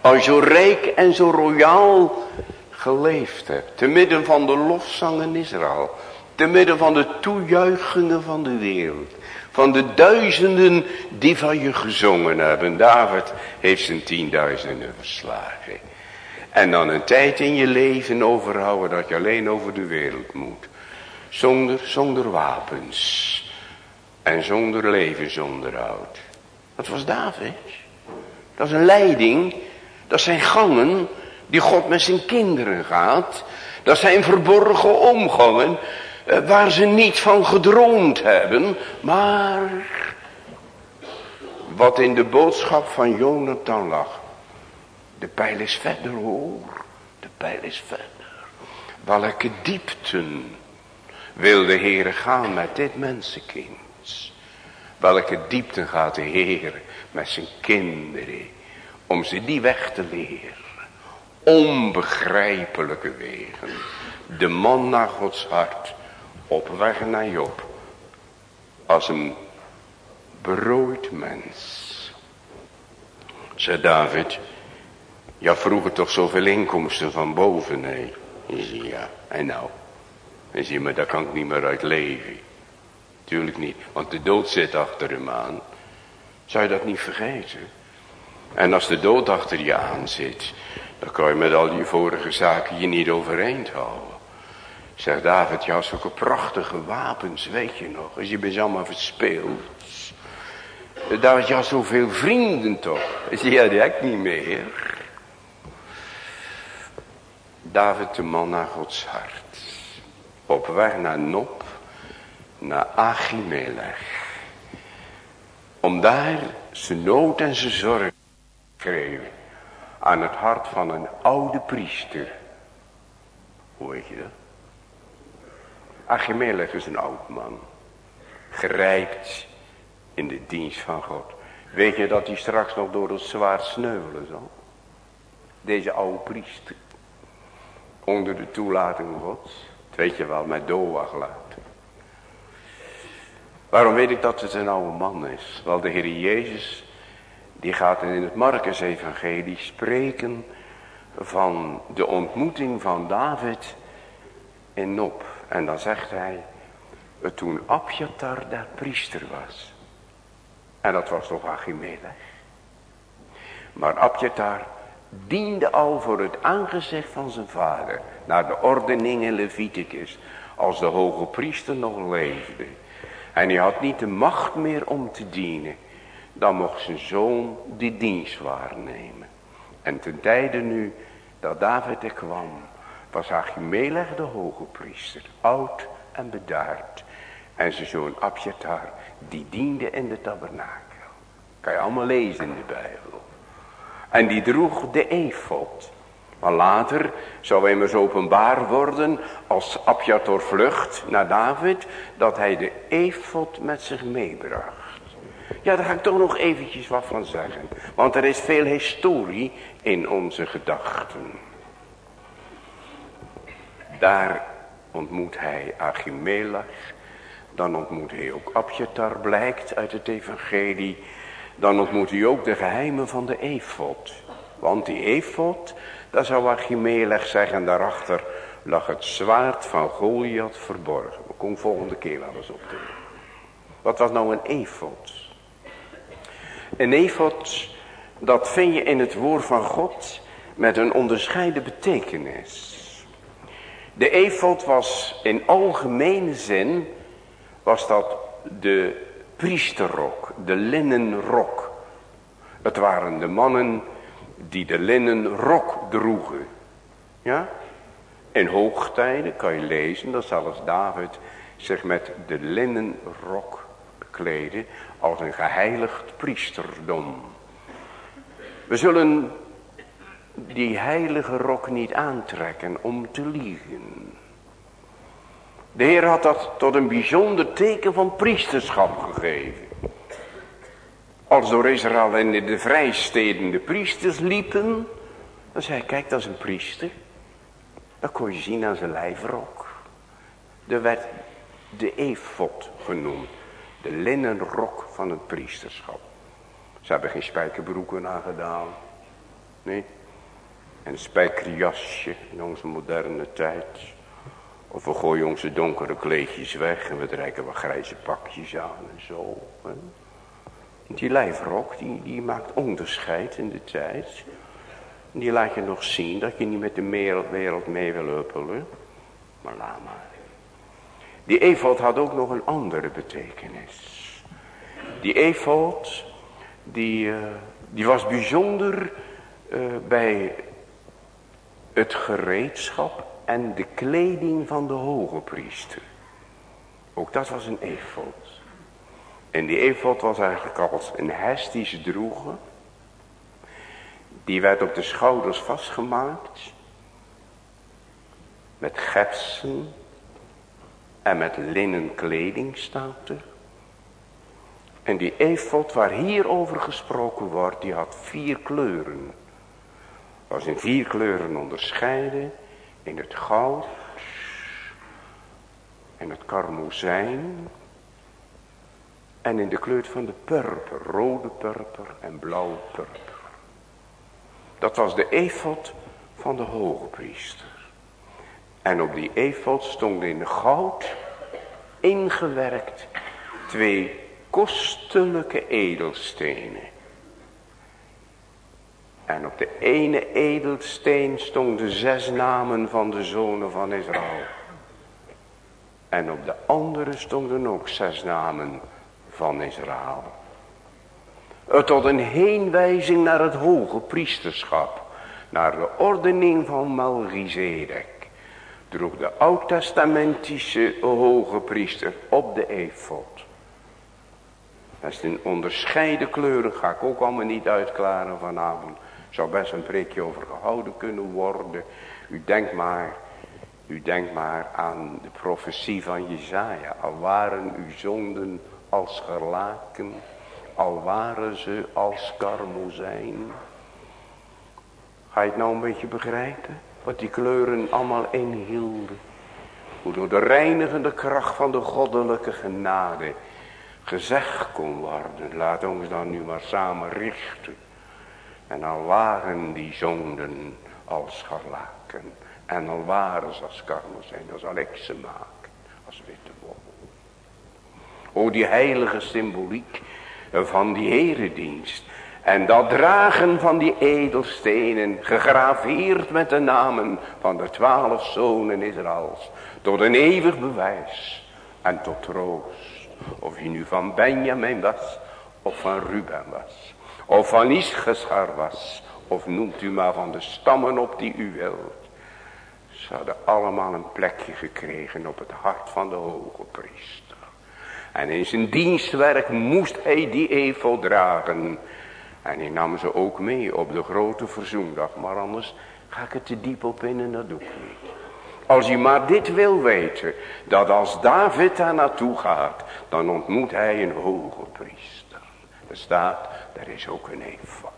Als je rijk en zo royaal geleefd hebt. Te midden van de lofzangen Israël. Te midden van de toejuichingen van de wereld. Van de duizenden die van je gezongen hebben. David heeft zijn tienduizenden verslagen. En dan een tijd in je leven overhouden dat je alleen over de wereld moet. Zonder, zonder wapens. En zonder levensonderhoud. Dat was David. Dat is een leiding. Dat zijn gangen die God met zijn kinderen gaat. Dat zijn verborgen omgangen eh, waar ze niet van gedroomd hebben. Maar wat in de boodschap van Jonathan lag. De pijl is verder hoor. De pijl is verder. Welke diepten wil de Heer gaan met dit mensenkind? Welke diepten gaat de Heer met zijn kinderen om ze die weg te leren? Onbegrijpelijke wegen. De man naar Gods hart op weg naar Job. Als een berooid mens. Zei David, ja vroeger toch zoveel inkomsten van boven. Zei, ja, en nou? En zie maar daar kan ik niet meer uit leven. Tuurlijk niet, want de dood zit achter hem aan. Zou je dat niet vergeten? En als de dood achter je aan zit, dan kan je met al die vorige zaken je niet overeind houden. Zegt David, ja zulke prachtige wapens, weet je nog. Als je bent allemaal verspeeld. David, ja zoveel vrienden toch. Je, die heb niet meer. David de man naar Gods hart. Op weg naar Nop, naar Achimelech. Om daar zijn nood en zijn zorg te schreeuwen. Aan het hart van een oude priester. Hoe weet je dat? Achimelech is een oud man. Gerijpt in de dienst van God. Weet je dat hij straks nog door het zwaard sneuvelen zal? Deze oude priester. Onder de toelating gods. weet je wel, met Doa laat. Waarom weet ik dat het een oude man is? Wel de Heer Jezus. Die gaat in het Marcus evangelie spreken van de ontmoeting van David in Nop. En dan zegt hij, toen Abjatar daar priester was. En dat was toch Achimelech. Maar Abjatar diende al voor het aangezicht van zijn vader. Naar de ordening in Leviticus. Als de hoge priester nog leefde. En hij had niet de macht meer om te dienen. Dan mocht zijn zoon die dienst waarnemen. En ten tijde nu dat David er kwam was Achimelech de hoge priester, oud en bedaard. En zijn zoon Abjatar, die diende in de tabernakel. Kan je allemaal lezen in de Bijbel. En die droeg de efot. Maar later zou immers openbaar worden als Abjatar vlucht naar David, dat hij de efot met zich meebracht. Ja, daar ga ik toch nog eventjes wat van zeggen. Want er is veel historie in onze gedachten. Daar ontmoet hij Achimelech. Dan ontmoet hij ook Abjatar, blijkt uit het evangelie. Dan ontmoet hij ook de geheimen van de efot. Want die efot, daar zou Achimelech zeggen, daarachter lag het zwaard van Goliath verborgen. We komen volgende keer wel eens op te Wat was nou een efot? Een efot, dat vind je in het woord van God met een onderscheiden betekenis. De efot was in algemene zin, was dat de priesterrok, de linnenrok. Het waren de mannen die de linnenrok droegen. Ja? In hoogtijden kan je lezen dat zelfs David zich met de linnenrok bekleedde als een geheiligd priesterdom. We zullen die heilige rok niet aantrekken om te liegen. De Heer had dat tot een bijzonder teken van priesterschap gegeven. Als door Israël in de vrijsteden de priesters liepen, dan zei hij, kijk dat is een priester. Dat kon je zien aan zijn lijfrok. Er werd de efot genoemd. De linnenrok van het priesterschap. Ze hebben geen spijkerbroeken aangedaan. Nee. En een spijkerjasje in onze moderne tijd. Of we gooien onze donkere kleedjes weg en we trekken wat grijze pakjes aan en zo. Hè. Die lijfrok die, die maakt onderscheid in de tijd. Die laat je nog zien dat je niet met de wereld mee wil huppelen. Maar laat maar. Die efot had ook nog een andere betekenis. Die efot, die, uh, die was bijzonder uh, bij het gereedschap en de kleding van de hoge priester. Ook dat was een efot. En die efot was eigenlijk als een hest die ze droegen. Die werd op de schouders vastgemaakt. Met gepsen en met linnen kleding staat er. En die efot waar hierover gesproken wordt, die had vier kleuren. Was in vier kleuren onderscheiden. In het goud. En het karmozijn. En in de kleur van de purper. Rode purper en blauwe purper. Dat was de efot van de hoge priester. En op die efot stonden in goud ingewerkt twee kostelijke edelstenen. En op de ene edelsteen stonden zes namen van de zonen van Israël. En op de andere stonden ook zes namen van Israël. Tot een heenwijzing naar het hoge priesterschap. Naar de ordening van Melchizedek. Droeg de oud-testamentische hoge priester op de efot. Dat is een onderscheiden kleuren. Ga ik ook allemaal niet uitklaren vanavond. Zou best een preekje over gehouden kunnen worden. U denkt maar, u denkt maar aan de profetie van Jezaja. Al waren uw zonden als gerlaken, al waren ze als karmozijn. Ga je het nou een beetje begrijpen? Wat die kleuren allemaal inhielden. Hoe door de reinigende kracht van de goddelijke genade gezegd kon worden. Laat ons dan nu maar samen richten. En al waren die zonden als scharlaken. En al waren ze als zijn, dan zal ik maken als witte wol. O die heilige symboliek van die eredienst. En dat dragen van die edelstenen, gegraveerd met de namen van de twaalf zonen Israëls. Tot een eeuwig bewijs en tot troost. Of je nu van Benjamin was, of van Ruben was. Of van Ischgeschar was. Of noemt u maar van de stammen op die u wilt. Ze hadden allemaal een plekje gekregen op het hart van de hoge priester. En in zijn dienstwerk moest hij die evel dragen. En hij nam ze ook mee op de grote verzoendag. Maar anders ga ik het te diep op in en dat doe ik niet. Als u maar dit wil weten. Dat als David daar naartoe gaat. Dan ontmoet hij een hoge priester. Er staat er is ook een efat.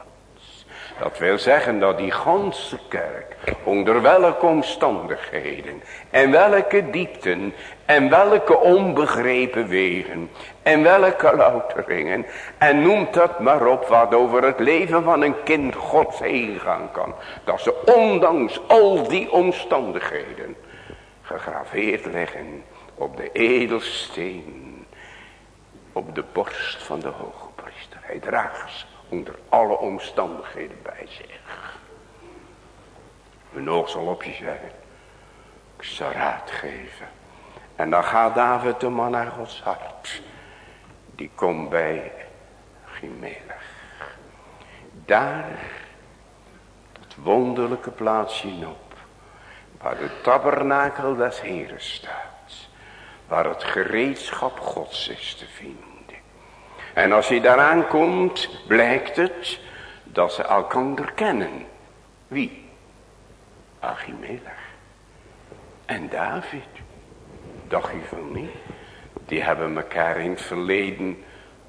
Dat wil zeggen dat die ganse kerk, onder welke omstandigheden, en welke diepten, en welke onbegrepen wegen, en welke louteringen, en noemt dat maar op wat over het leven van een kind gods heen gaan kan. Dat ze ondanks al die omstandigheden gegraveerd liggen op de edelsteen op de borst van de priester. Hij draagt onder alle omstandigheden bij zich. Mijn oog zal op je zeggen. Ik zal raad geven. En dan gaat David de man naar Gods hart. Die komt bij Chimelech. Daar, het wonderlijke plaatsje op. Waar de tabernakel des Heren staat. Waar het gereedschap Gods is te vinden. En als hij daaraan komt, blijkt het dat ze elkander kennen. Wie? Achimelech. En David. Dacht je van niet? Die hebben elkaar in het verleden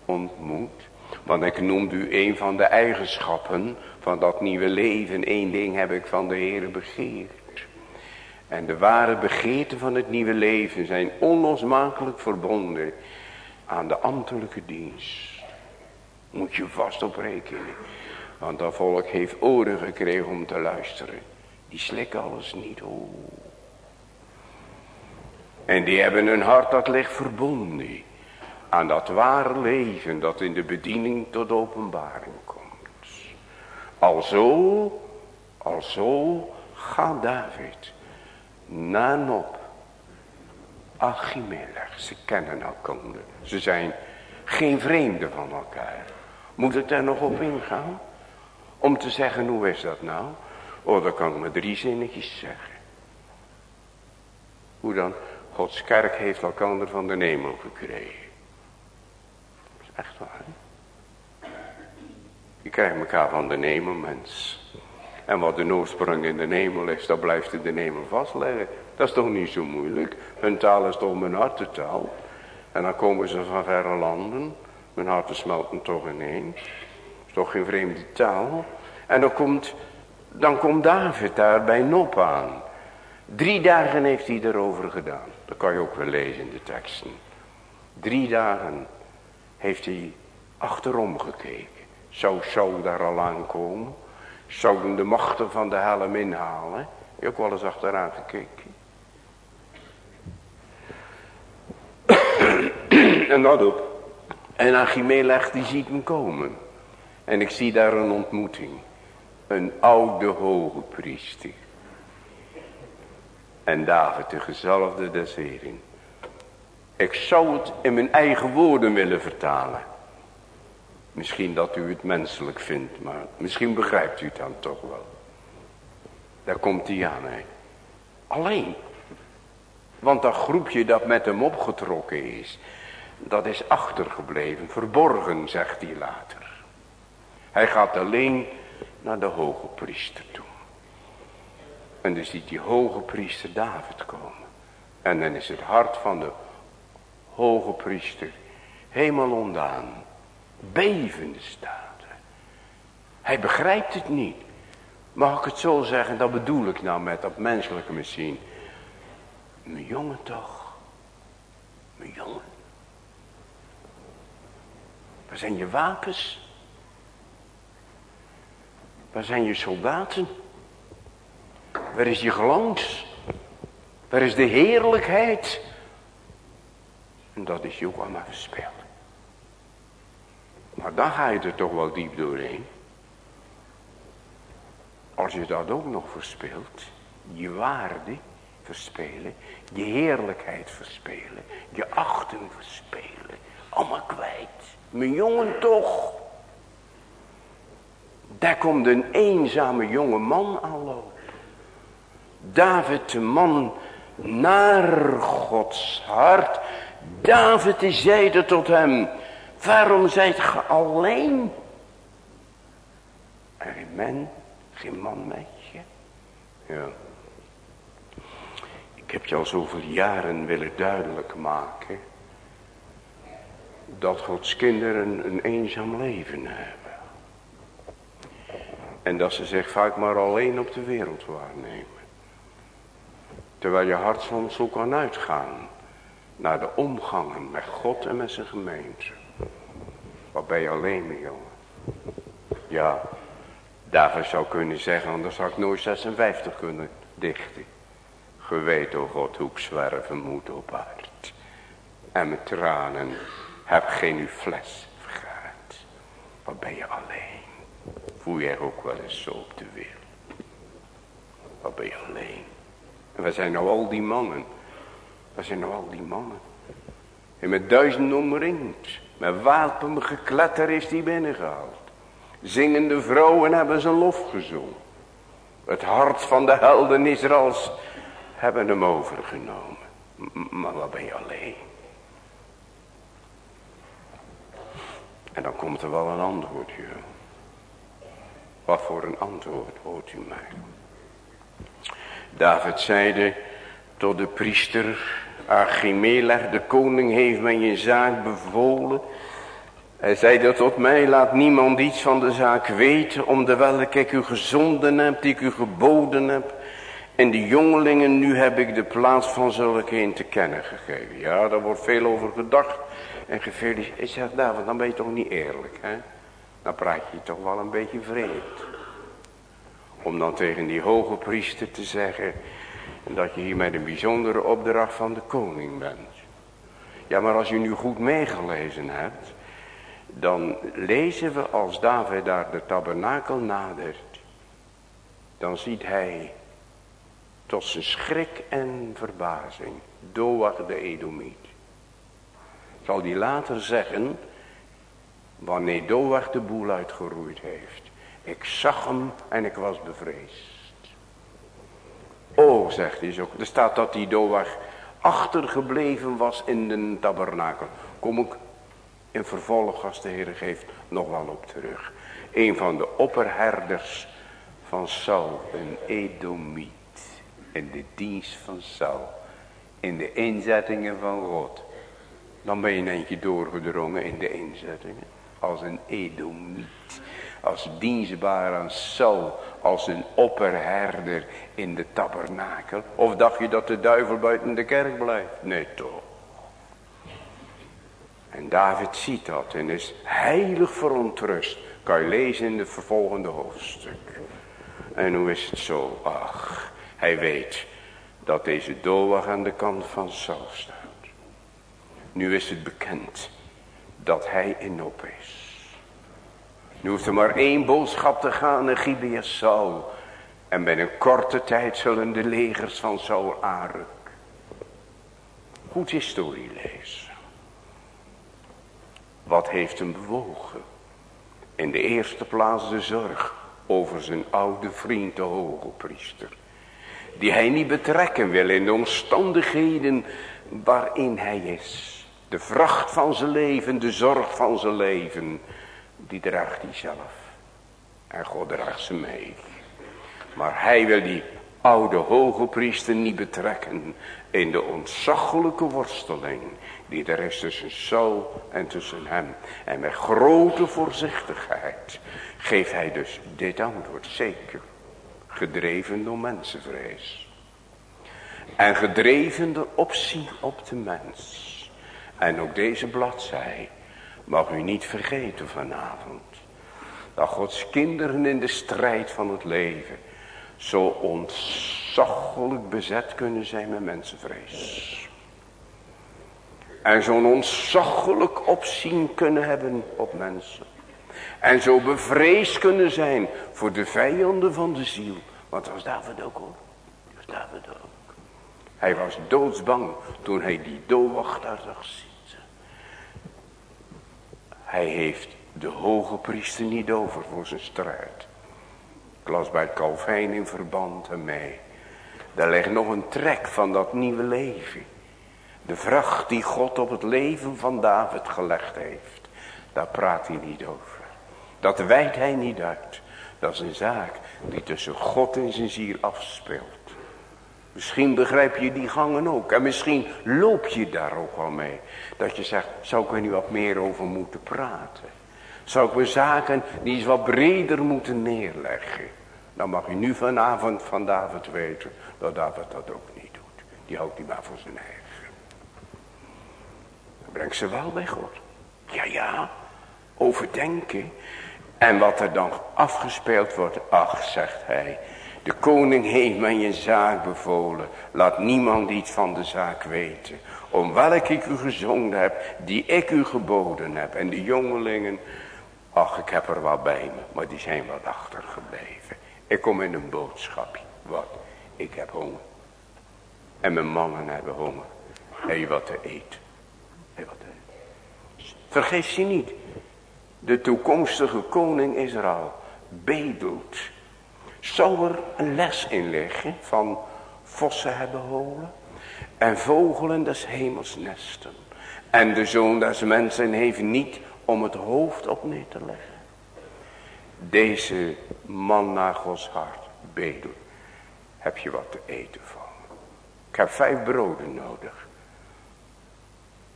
ontmoet. Want ik noemde u een van de eigenschappen van dat nieuwe leven. Eén ding heb ik van de Heer begeerd. En de ware begeerten van het nieuwe leven zijn onlosmakelijk verbonden aan de ambtelijke dienst. Moet je vast op rekenen. Want dat volk heeft oren gekregen om te luisteren. Die slikken alles niet. Oh. En die hebben een hart dat ligt verbonden aan dat ware leven dat in de bediening tot openbaring komt. Alzo, alzo gaat David naar Nop, Achimelech. Ze kennen elkaar. Ze zijn geen vreemden van elkaar. Moet ik daar nog op ingaan? Om te zeggen, hoe is dat nou? Oh, dan kan ik maar drie zinnetjes zeggen. Hoe dan? Gods kerk heeft elkaar van de hemel gekregen. Dat is echt waar. Je krijgt elkaar van de hemel, mens. En wat de oorsprong in de hemel is, dat blijft in de hemel vastleggen. Dat is toch niet zo moeilijk. Hun taal is toch mijn hartentaal. En dan komen ze van verre landen. Mijn harten smelten toch ineens. is toch geen vreemde taal. En dan komt, dan komt David daar bij Nop aan. Drie dagen heeft hij erover gedaan. Dat kan je ook wel lezen in de teksten. Drie dagen heeft hij achterom gekeken. Zou Saul daar al aankomen? Zouden de machten van de helm inhalen? Je ook wel eens achteraan gekeken? en dat ook. En Achimelech die ziet hem komen. En ik zie daar een ontmoeting. Een oude hoge priester. En David de gezalfde des Heren. Ik zou het in mijn eigen woorden willen vertalen. Misschien dat u het menselijk vindt, maar misschien begrijpt u het dan toch wel. Daar komt hij aan, hè. Alleen. Want dat groepje dat met hem opgetrokken is, dat is achtergebleven, verborgen, zegt hij later. Hij gaat alleen naar de hoge priester toe. En dan ziet die hoge priester David komen. En dan is het hart van de hoge priester helemaal ondaan. Bevende staat. Hij begrijpt het niet. Mag ik het zo zeggen, dat bedoel ik nou met dat menselijke misschien. Mijn jongen toch. Mijn jongen. Waar zijn je wapens? Waar zijn je soldaten? Waar is je glans? Waar is de heerlijkheid? En dat is je ook allemaal verspeeld. Maar dan ga je er toch wel diep doorheen. Als je dat ook nog verspeelt, je waarde verspelen, je heerlijkheid verspelen, je achting verspelen, allemaal kwijt. Mijn jongen toch. Daar komt een eenzame jonge man aanlopen. David de man naar Gods hart. David die zeide tot hem. Waarom zijt ge alleen? Er men, geen man met je. Ja. Ik heb je al zoveel jaren willen duidelijk maken. Dat Gods kinderen een eenzaam leven hebben. En dat ze zich vaak maar alleen op de wereld waarnemen. Terwijl je hart soms zo kan uitgaan. Naar de omgangen met God en met zijn gemeente. Wat ben je alleen mee jongen. Ja, David zou kunnen zeggen, anders zou ik nooit 56 kunnen dichten. Geweten, o God, hoe ik zwerven moet op aard. En met tranen Heb geen uw fles vergaat. Wat ben je alleen. Voel je er ook wel eens zo op de wereld. Wat ben je alleen. En waar zijn nou al die mannen? Waar zijn nou al die mannen? En met duizenden omringd. Met wapen gekletter is die binnengehaald. Zingende vrouwen hebben zijn lof gezongen. Het hart van de helden Israëls hebben hem overgenomen. maar wat ben je alleen. En dan komt er wel een antwoord hier. Wat voor een antwoord hoort u mij? David zeide tot de priester Achimelech, de koning heeft mij je zaak bevolen. Hij zeide tot mij, laat niemand iets van de zaak weten, om de welke ik u gezonden heb, die ik u geboden heb. En die jongelingen, nu heb ik de plaats van zulke een te kennen gegeven. Ja, daar wordt veel over gedacht en gefeliciteerd. Ik zeg, David, dan ben je toch niet eerlijk, hè? Dan praat je toch wel een beetje vreemd. Om dan tegen die hoge priester te zeggen, dat je hier met een bijzondere opdracht van de koning bent. Ja, maar als je nu goed meegelezen hebt, dan lezen we als David daar de tabernakel nadert, dan ziet hij tot zijn schrik en verbazing Doag de Edomiet. Zal die later zeggen, wanneer Doag de boel uitgeroeid heeft. Ik zag hem en ik was bevreesd. Oh, zegt hij zo. Er staat dat die Doag achtergebleven was in de tabernakel. Kom ik in vervolg, als de Heer geeft, nog wel op terug. Een van de opperherders van Saul, een Edomiet. In de dienst van Saul. In de inzettingen van God. Dan ben je een eentje doorgedrongen in de inzettingen. Als een Edomiet. Als dienstbaar aan Saul. Als een opperherder in de tabernakel. Of dacht je dat de duivel buiten de kerk blijft? Nee toch. En David ziet dat en is heilig verontrust. Kan je lezen in het vervolgende hoofdstuk. En hoe is het zo? Ach, hij weet dat deze Doag aan de kant van Saul staat. Nu is het bekend dat hij in op is. Nu hoeft er maar één boodschap te gaan naar Gibeas Saul. En binnen korte tijd zullen de legers van Saul aanrukken. Goed historie lezen. Wat heeft hem bewogen? In de eerste plaats de zorg over zijn oude vriend de hoge priester. Die hij niet betrekken wil in de omstandigheden waarin hij is. De vracht van zijn leven, de zorg van zijn leven, die draagt hij zelf. En God draagt ze mee. Maar hij wil die oude hoge priester niet betrekken in de ontzaglijke worsteling die er is tussen Saul en tussen hem. En met grote voorzichtigheid geeft hij dus dit antwoord, zeker. Gedreven door mensenvrees. En gedreven door opzien op de mens. En ook deze bladzij mag u niet vergeten vanavond. Dat Gods kinderen in de strijd van het leven zo ontzaglijk bezet kunnen zijn met mensenvrees. En zo'n ontzaglijk opzien kunnen hebben op mensen. En zo bevreesd kunnen zijn voor de vijanden van de ziel. Want was David ook hoor. Was David ook. Hij was doodsbang toen hij die doodwacht daar zag zitten. Hij heeft de hoge priester niet over voor zijn strijd. Ik las bij het Calvijn in verband ermee. Daar ligt nog een trek van dat nieuwe leven. De vracht die God op het leven van David gelegd heeft. Daar praat hij niet over. Dat wijdt hij niet uit. Dat is een zaak die tussen God en zijn ziel afspeelt. Misschien begrijp je die gangen ook. En misschien loop je daar ook wel mee. Dat je zegt, zou ik er nu wat meer over moeten praten? Zou ik weer zaken die eens wat breder moeten neerleggen? Dan mag je nu vanavond van David weten dat David dat ook niet doet. Die houdt die maar voor zijn eigen. Breng ze wel bij God. Ja, ja. Overdenken. En wat er dan afgespeeld wordt. Ach, zegt hij. De koning heeft mij een zaak bevolen. Laat niemand iets van de zaak weten. Om welke ik u gezonden heb, die ik u geboden heb. En de jongelingen, ach ik heb er wel bij me, maar die zijn wat achtergebleven. Ik kom in een boodschapje. Wat? Ik heb honger. En mijn mannen hebben honger. Je wat te eten? Heb wat te eten? Vergeet je niet. De toekomstige koning Israël bedelt. Zou er een les in liggen van vossen hebben holen? En vogelen des hemels nesten. En de zoon des mensen heeft niet om het hoofd op neer te leggen. Deze man naar Gods hart bedel. Heb je wat te eten van? Ik heb vijf broden nodig.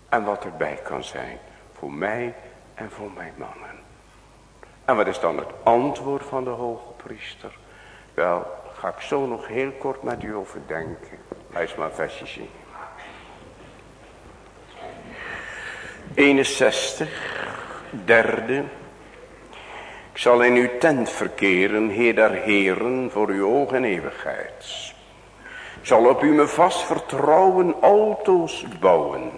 En wat erbij kan zijn. Voor mij en voor mijn mannen. En wat is dan het antwoord van de hoge priester? Wel, ga ik zo nog heel kort met u overdenken. Luister maar versje zien. 61, derde. Ik zal in uw tent verkeren, Heer der Heren, voor uw oog en eeuwigheid. Ik zal op u me vast vertrouwen, altoos bouwen,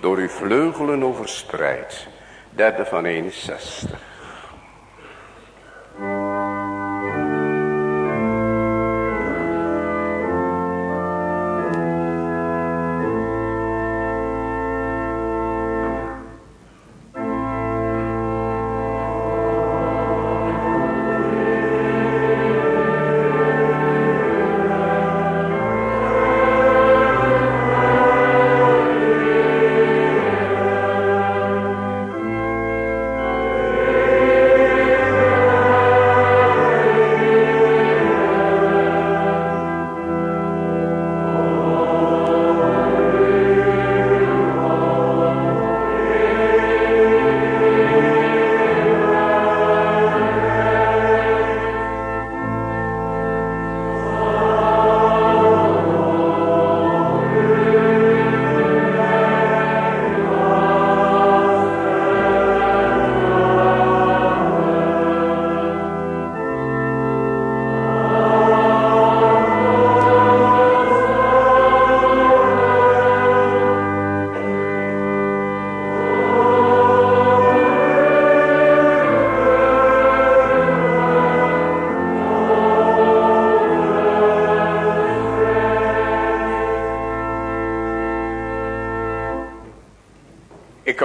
door uw vleugelen overspreid. Derde van 61.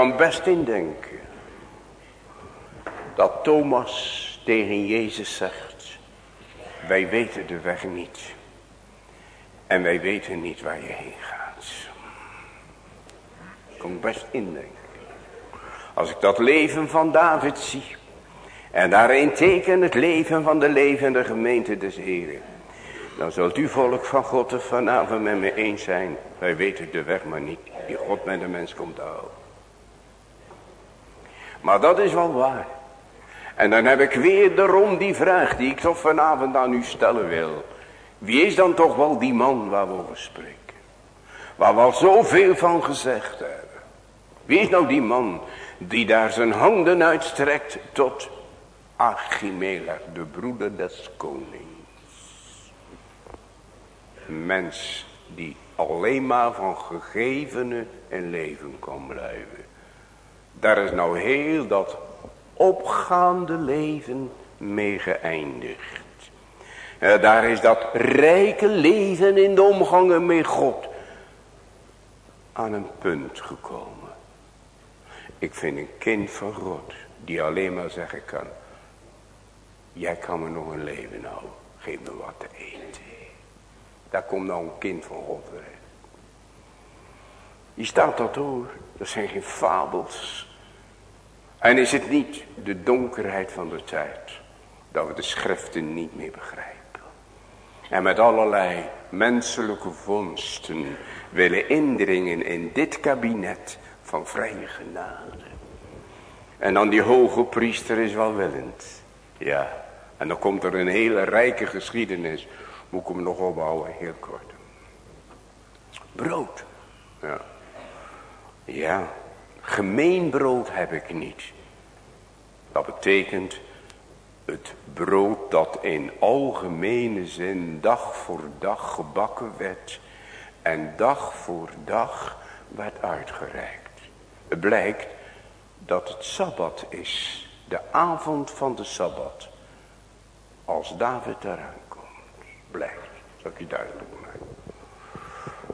Kan best indenken dat Thomas tegen Jezus zegt, wij weten de weg niet en wij weten niet waar je heen gaat. Ik kan best indenken. Als ik dat leven van David zie en daarin teken het leven van de levende gemeente des Heren. Dan zult u volk van God er vanavond met me eens zijn. Wij weten de weg maar niet. Die God met de mens komt houden. Maar dat is wel waar. En dan heb ik weer daarom die vraag die ik toch vanavond aan u stellen wil. Wie is dan toch wel die man waar we over spreken? Waar we al zoveel van gezegd hebben. Wie is nou die man die daar zijn handen uitstrekt tot Achimelech, de broeder des konings. Een mens die alleen maar van gegevenen in leven kan blijven. Daar is nou heel dat opgaande leven mee geëindigd. Uh, daar is dat rijke leven in de omgangen met God aan een punt gekomen. Ik vind een kind van God die alleen maar zeggen kan. Jij kan me nog een leven houden. Geef me wat te eten. Daar komt nou een kind van God terecht. Je staat dat hoor. Dat zijn geen fabels. En is het niet de donkerheid van de tijd. Dat we de schriften niet meer begrijpen. En met allerlei menselijke vondsten willen indringen in dit kabinet van vrije genade. En dan die hoge priester is wel willend. Ja, en dan komt er een hele rijke geschiedenis. Moet ik hem nog opbouwen, heel kort. Brood. Ja. Ja, Gemeen brood heb ik niet. Dat betekent het brood dat in algemene zin dag voor dag gebakken werd en dag voor dag werd uitgereikt. Het blijkt dat het Sabbat is, de avond van de Sabbat, als David eraan komt. Blijkt, zal ik je duidelijk maken.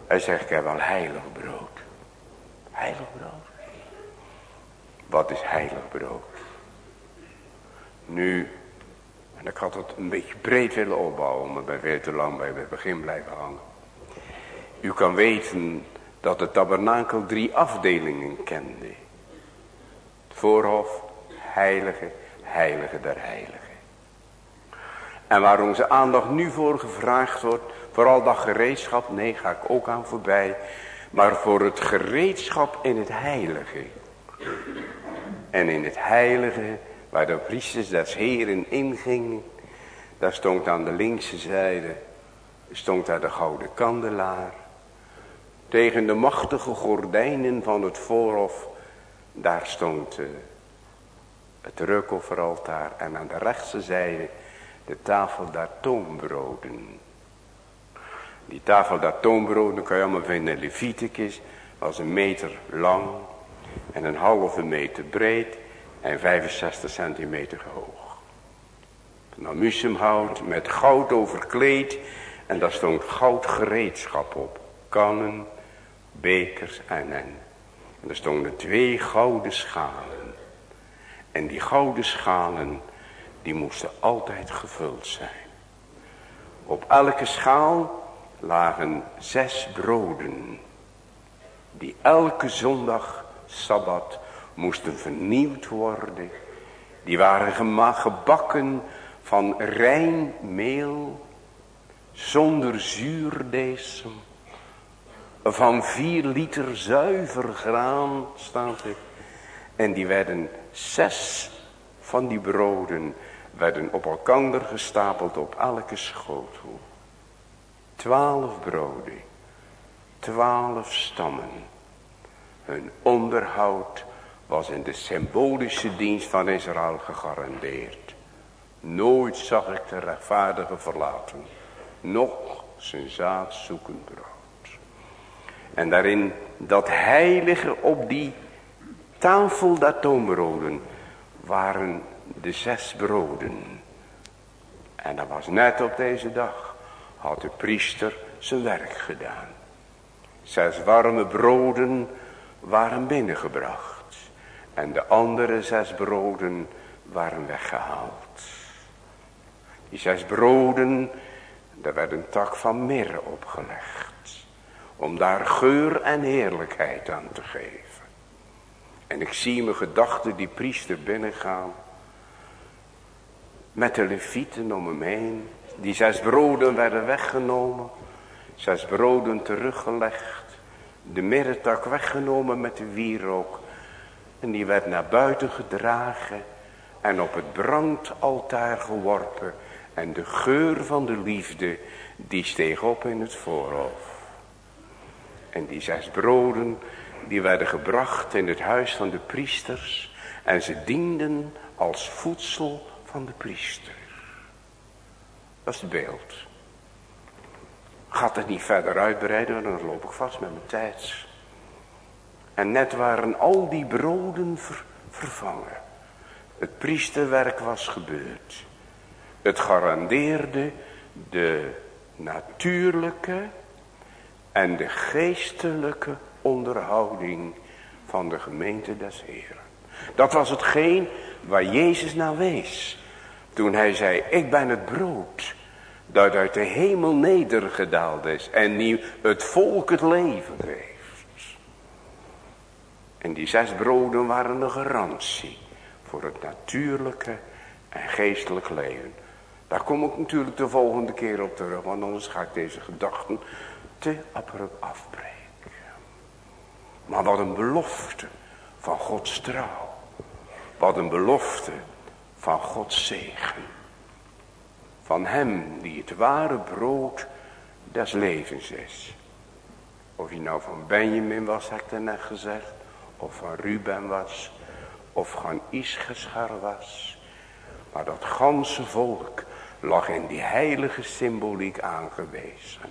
Hij zegt, ik heb wel heilig brood. Heilig brood. Wat is heilig brood? Nu, en ik had het een beetje breed willen opbouwen, maar ben weer te lang bij het begin blijven hangen. U kan weten dat de tabernakel drie afdelingen kende. Het voorhof, heilige, heilige der heiligen. En waar onze aandacht nu voor gevraagd wordt, vooral dat gereedschap, nee ga ik ook aan voorbij, maar voor het gereedschap in het heilige. En in het heilige, waar de priesters des heren ingingen, daar stond aan de linkse zijde, stond daar de gouden kandelaar. Tegen de machtige gordijnen van het voorhof, daar stond uh, het reukofferaltaar en aan de rechtse zijde de tafel der toonbroden. Die tafel der toonbroden kan je allemaal vinden in Leviticus. Was een meter lang en een halve meter breed en 65 centimeter hoog. Van amusumhout met goud overkleed en daar stond goudgereedschap op. Kannen, bekers en en. En er stonden twee gouden schalen. En die gouden schalen die moesten altijd gevuld zijn. Op elke schaal lagen zes broden, die elke zondag, Sabbat, moesten vernieuwd worden. Die waren gebakken van rein meel, zonder zuurdesem, van vier liter zuiver graan, staat er. En die werden zes van die broden werden op elkander gestapeld op elke schotel. Twaalf broden, twaalf stammen. Hun onderhoud was in de symbolische dienst van Israël gegarandeerd. Nooit zag ik de rechtvaardige verlaten, nog zijn zaad zoeken brood. En daarin dat heilige op die tafel der toonbroden waren de zes broden. En dat was net op deze dag, had de priester zijn werk gedaan. Zes warme broden waren binnengebracht. En de andere zes broden waren weggehaald. Die zes broden, daar werd een tak van mirre opgelegd. Om daar geur en heerlijkheid aan te geven. En ik zie mijn gedachten die priester binnengaan met de levieten om hem heen. Die zes broden werden weggenomen. Zes broden teruggelegd. De middentak weggenomen met de wierook. En die werd naar buiten gedragen. En op het brandaltaar geworpen. En de geur van de liefde die steeg op in het voorhof. En die zes broden die werden gebracht in het huis van de priesters. En ze dienden als voedsel van de priester. Dat is het beeld. Gaat het niet verder uitbreiden, dan loop ik vast met mijn tijd. En net waren al die broden vervangen. Het priesterwerk was gebeurd. Het garandeerde de natuurlijke en de geestelijke onderhouding van de gemeente des Heren. Dat was hetgeen waar Jezus naar wees. Toen hij zei, ik ben het brood dat uit de hemel nedergedaald is en die het volk het leven geeft. En die zes broden waren een garantie voor het natuurlijke en geestelijk leven. Daar kom ik natuurlijk de volgende keer op terug, want anders ga ik deze gedachten te abrupt afbreken. Maar wat een belofte van Gods trouw. Wat een belofte van Gods zegen. Van hem die het ware brood des levens is. Of hij nou van Benjamin was, heb ik er net gezegd. Of van Ruben was. Of van Ischgeschar was. Maar dat ganse volk lag in die heilige symboliek aangewezen.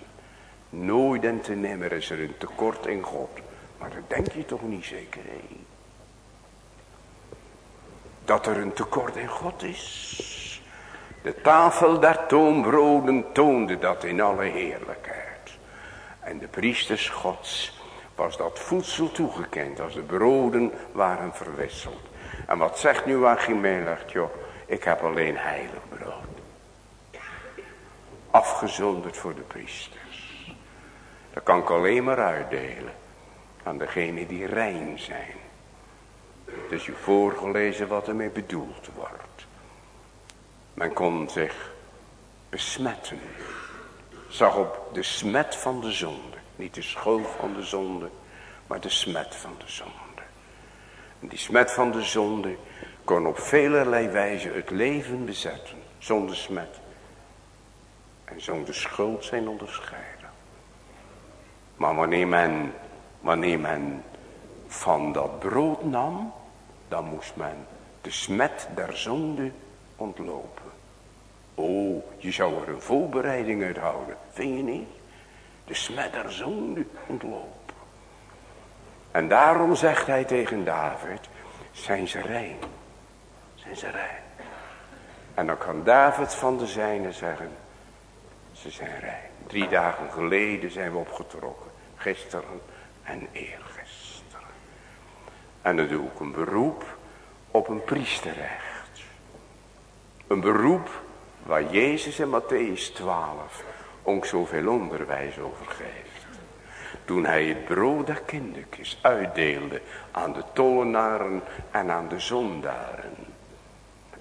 Nooit en te nimmer is er een tekort in God. Maar dat denk je toch niet zeker, hè? Dat er een tekort in God is. De tafel der toonbroden toonde dat in alle heerlijkheid. En de priesters gods was dat voedsel toegekend als de broden waren verwisseld. En wat zegt nu Achimelech, joh, ik heb alleen heilig brood. Afgezonderd voor de priesters. Dat kan ik alleen maar uitdelen aan degenen die rein zijn. Dus je voorgelezen wat ermee bedoeld wordt. Men kon zich besmetten. Zag op de smet van de zonde. Niet de schuld van de zonde, maar de smet van de zonde. En die smet van de zonde kon op velerlei wijze het leven bezetten. Zonder smet. En zonder schuld zijn onderscheiden. Maar wanneer men, wanneer men van dat brood nam, dan moest men de smet der zonde ontlopen. Oh, je zou er een voorbereiding uit houden, vind je niet? De smet der zonde ontlopen. En daarom zegt hij tegen David, zijn ze rein? Zijn ze rein? En dan kan David van de zijne zeggen, ze zijn rein. Drie dagen geleden zijn we opgetrokken, gisteren en eergisteren. En dan doe ik een beroep op een priesterrecht. Een beroep waar Jezus in Matthäus 12 ook zoveel onderwijs over geeft. Toen hij het brood der kindertjes uitdeelde aan de tollenaren en aan de zondaren.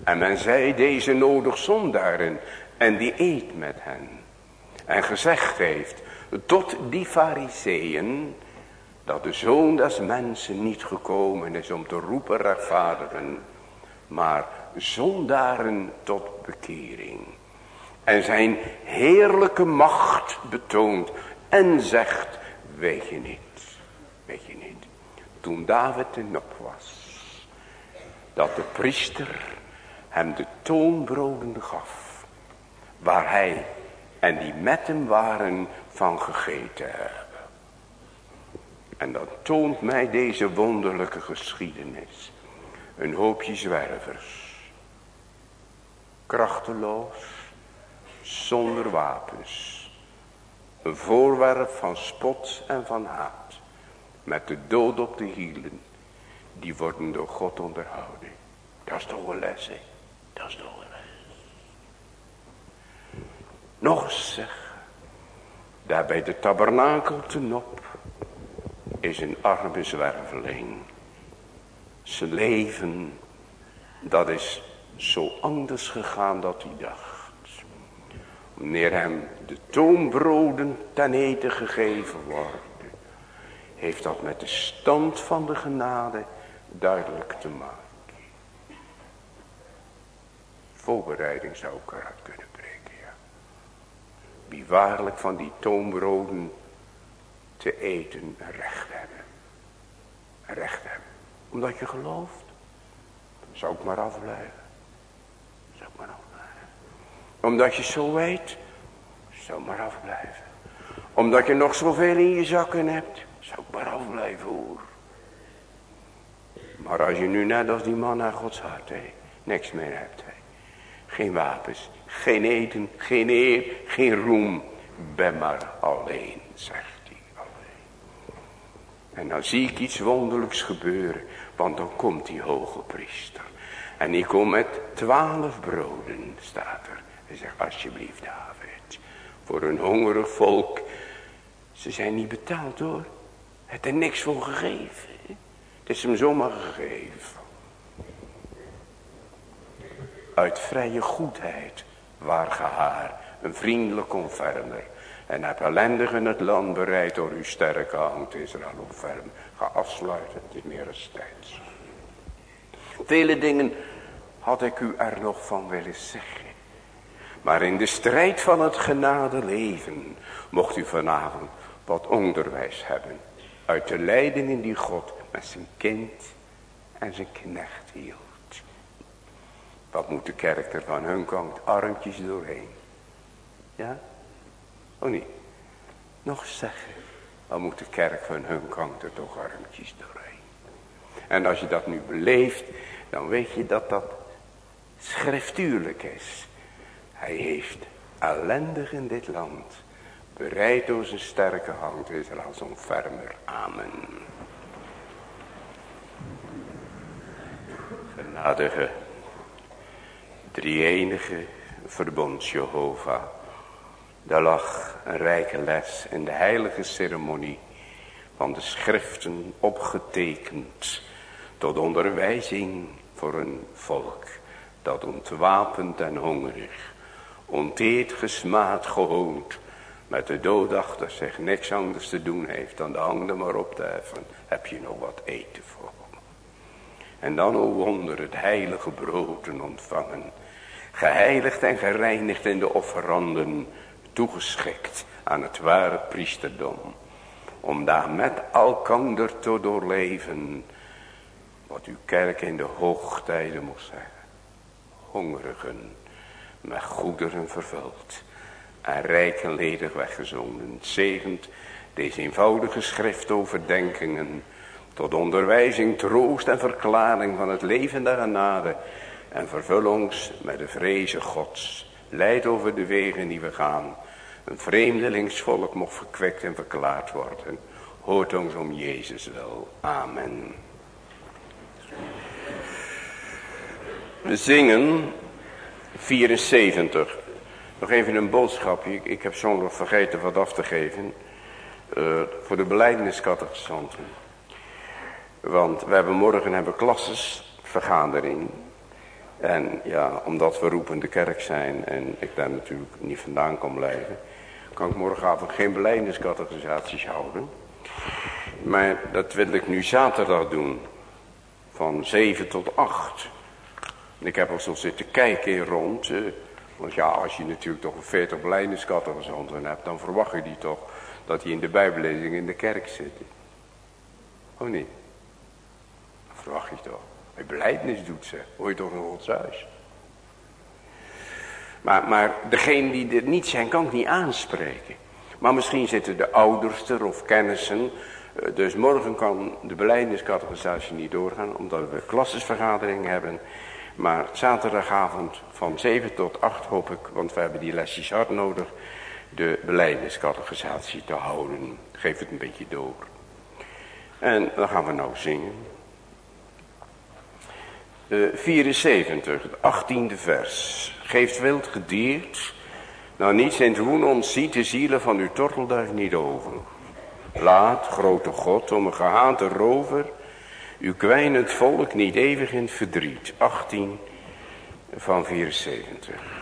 En men zei deze nodig zondaren en die eet met hen. En gezegd heeft tot die fariseeën dat de zoon des mensen niet gekomen is om te roepen rechtvaardigen, maar zondaren tot bekering en zijn heerlijke macht betoont en zegt, weet je niet, weet je niet, toen David in nop was, dat de priester hem de toonbroden gaf, waar hij en die met hem waren van gegeten hebben. En dat toont mij deze wonderlijke geschiedenis. Een hoopje zwervers. Krachteloos zonder wapens. Een voorwerp van spot en van haat. Met de dood op de hielen. Die worden door God onderhouden. Dat is toch een les? Dat is toch een les. Nog eens zeg. Daar bij de tabernakel te nop. Is een arme zwerveling. Zijn leven. Dat is zo anders gegaan dat hij dacht. Wanneer hem de toonbroden ten eten gegeven worden. Heeft dat met de stand van de genade duidelijk te maken. Voorbereiding zou ik eruit kunnen breken, ja. Wie waarlijk van die toonbroden te eten recht hebben. Recht hebben. Omdat je gelooft. Zou ik maar afblijven. Omdat je zo weet. Zou maar afblijven. Omdat je nog zoveel in je zakken hebt. Zou ik maar afblijven hoor. Maar als je nu net als die man naar Gods hart. Niks meer hebt. He. Geen wapens. Geen eten. Geen eer. Geen roem. Ben maar alleen. Zegt hij. Alleen. En dan zie ik iets wonderlijks gebeuren. Want dan komt die hoge priester. En die komt met twaalf broden. Staat er. Hij zegt, alsjeblieft David, voor een hongerig volk, ze zijn niet betaald hoor. Het er niks voor gegeven. Het is hem zomaar gegeven. Uit vrije goedheid waar gehaar, een vriendelijk ontfermer. En heb ellendig het land bereid door uw sterke hand Israël ontferm. Ga afsluiten, het is meer een tijd. Vele dingen had ik u er nog van willen zeggen. Maar in de strijd van het genade leven mocht u vanavond wat onderwijs hebben. Uit de leidingen die God met zijn kind en zijn knecht hield. Wat moet de kerk er van hun kant armpjes doorheen? Ja? Oh niet? Nog zeggen. Dan moet de kerk van hun kant er toch armpjes doorheen. En als je dat nu beleeft. Dan weet je dat dat schriftuurlijk is. Hij heeft ellendig in dit land. Bereid door zijn sterke hand is er als een fermer. Amen. Genadige, drie-enige verbond Jehovah. Daar lag een rijke les in de heilige ceremonie van de schriften opgetekend tot onderwijzing voor een volk dat ontwapend en hongerig, onteerd gesmaad gehoond, met de dood achter zich niks anders te doen heeft dan de handen maar op te heffen, heb je nog wat eten voor. En dan, o wonder, het heilige brood ontvangen, geheiligd en gereinigd in de offeranden, toegeschikt aan het ware priesterdom, om daar met elkander te doorleven, wat uw kerk in de hoogtijden moest zeggen. Hongerigen, met goederen vervuld en rijk weggezonden. Zegend deze eenvoudige schriftoverdenkingen tot onderwijzing, troost en verklaring van het leven der genade. En vervul ons met de vrezen gods. Leid over de wegen die we gaan. Een vreemdelingsvolk mocht verkwekt en verklaard worden. Hoort ons om Jezus wel. Amen. We zingen 74. Nog even een boodschapje. Ik, heb soms nog vergeten wat af te geven. Uh, voor de beleideniskattechisanten. Want we hebben morgen hebben klassesvergadering. En ja, omdat we roepende kerk zijn en ik daar natuurlijk niet vandaan kan blijven. Kan ik morgenavond geen beleidenscategorisaties houden. Maar dat wil ik nu zaterdag doen. Van 7 tot 8. Ik heb al zo zitten kijken rond. Eh, want ja, als je natuurlijk toch een 40 beleidenscategorisanten hebt. Dan verwacht je die toch dat die in de bijbellezing in de kerk zitten. Oh nee verwacht je toch. Hij beleidnis doet ze. Hoor je toch een Gods huis. Maar, maar degene die er niet zijn, kan ik niet aanspreken. Maar misschien zitten de ouders er of kennissen. Eh, dus morgen kan de beleidingscategorisatie niet doorgaan. Omdat we klassesvergadering hebben. Maar zaterdagavond van 7 tot 8 hoop ik. Want we hebben die lesjes hard nodig. De beleidingscategorisatie te houden. Geef het een beetje door. En dan gaan we nou zingen. 74, het 18e vers. Geeft wild gedierd, nou niet zijn woen ons ziet de zielen van uw tortelduif niet over. Laat, grote God, om een gehate rover, uw kwijnend volk niet eeuwig in verdriet. 18 van 74.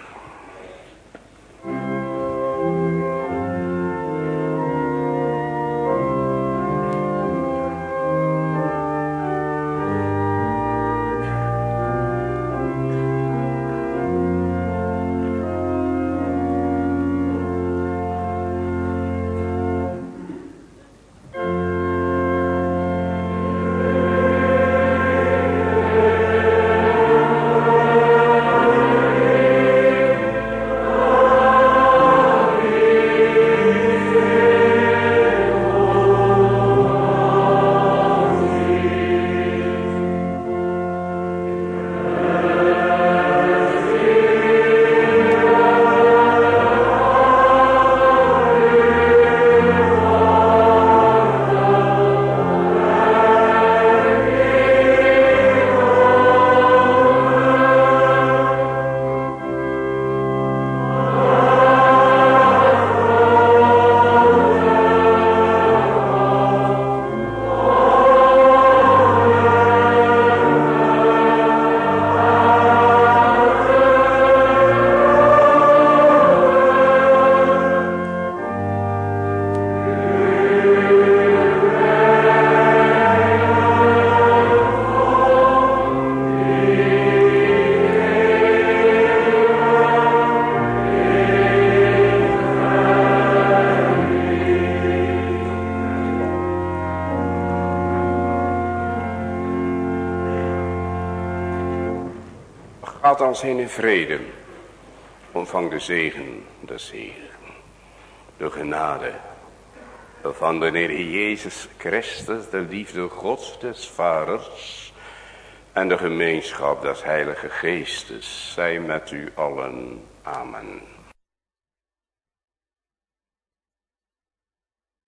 Zijn vrede. Ontvang de zegen, de zegen. De genade van de Heer Jezus Christus, de liefde Gods des Vaders en de gemeenschap des Heilige Geestes, zij met u allen. Amen.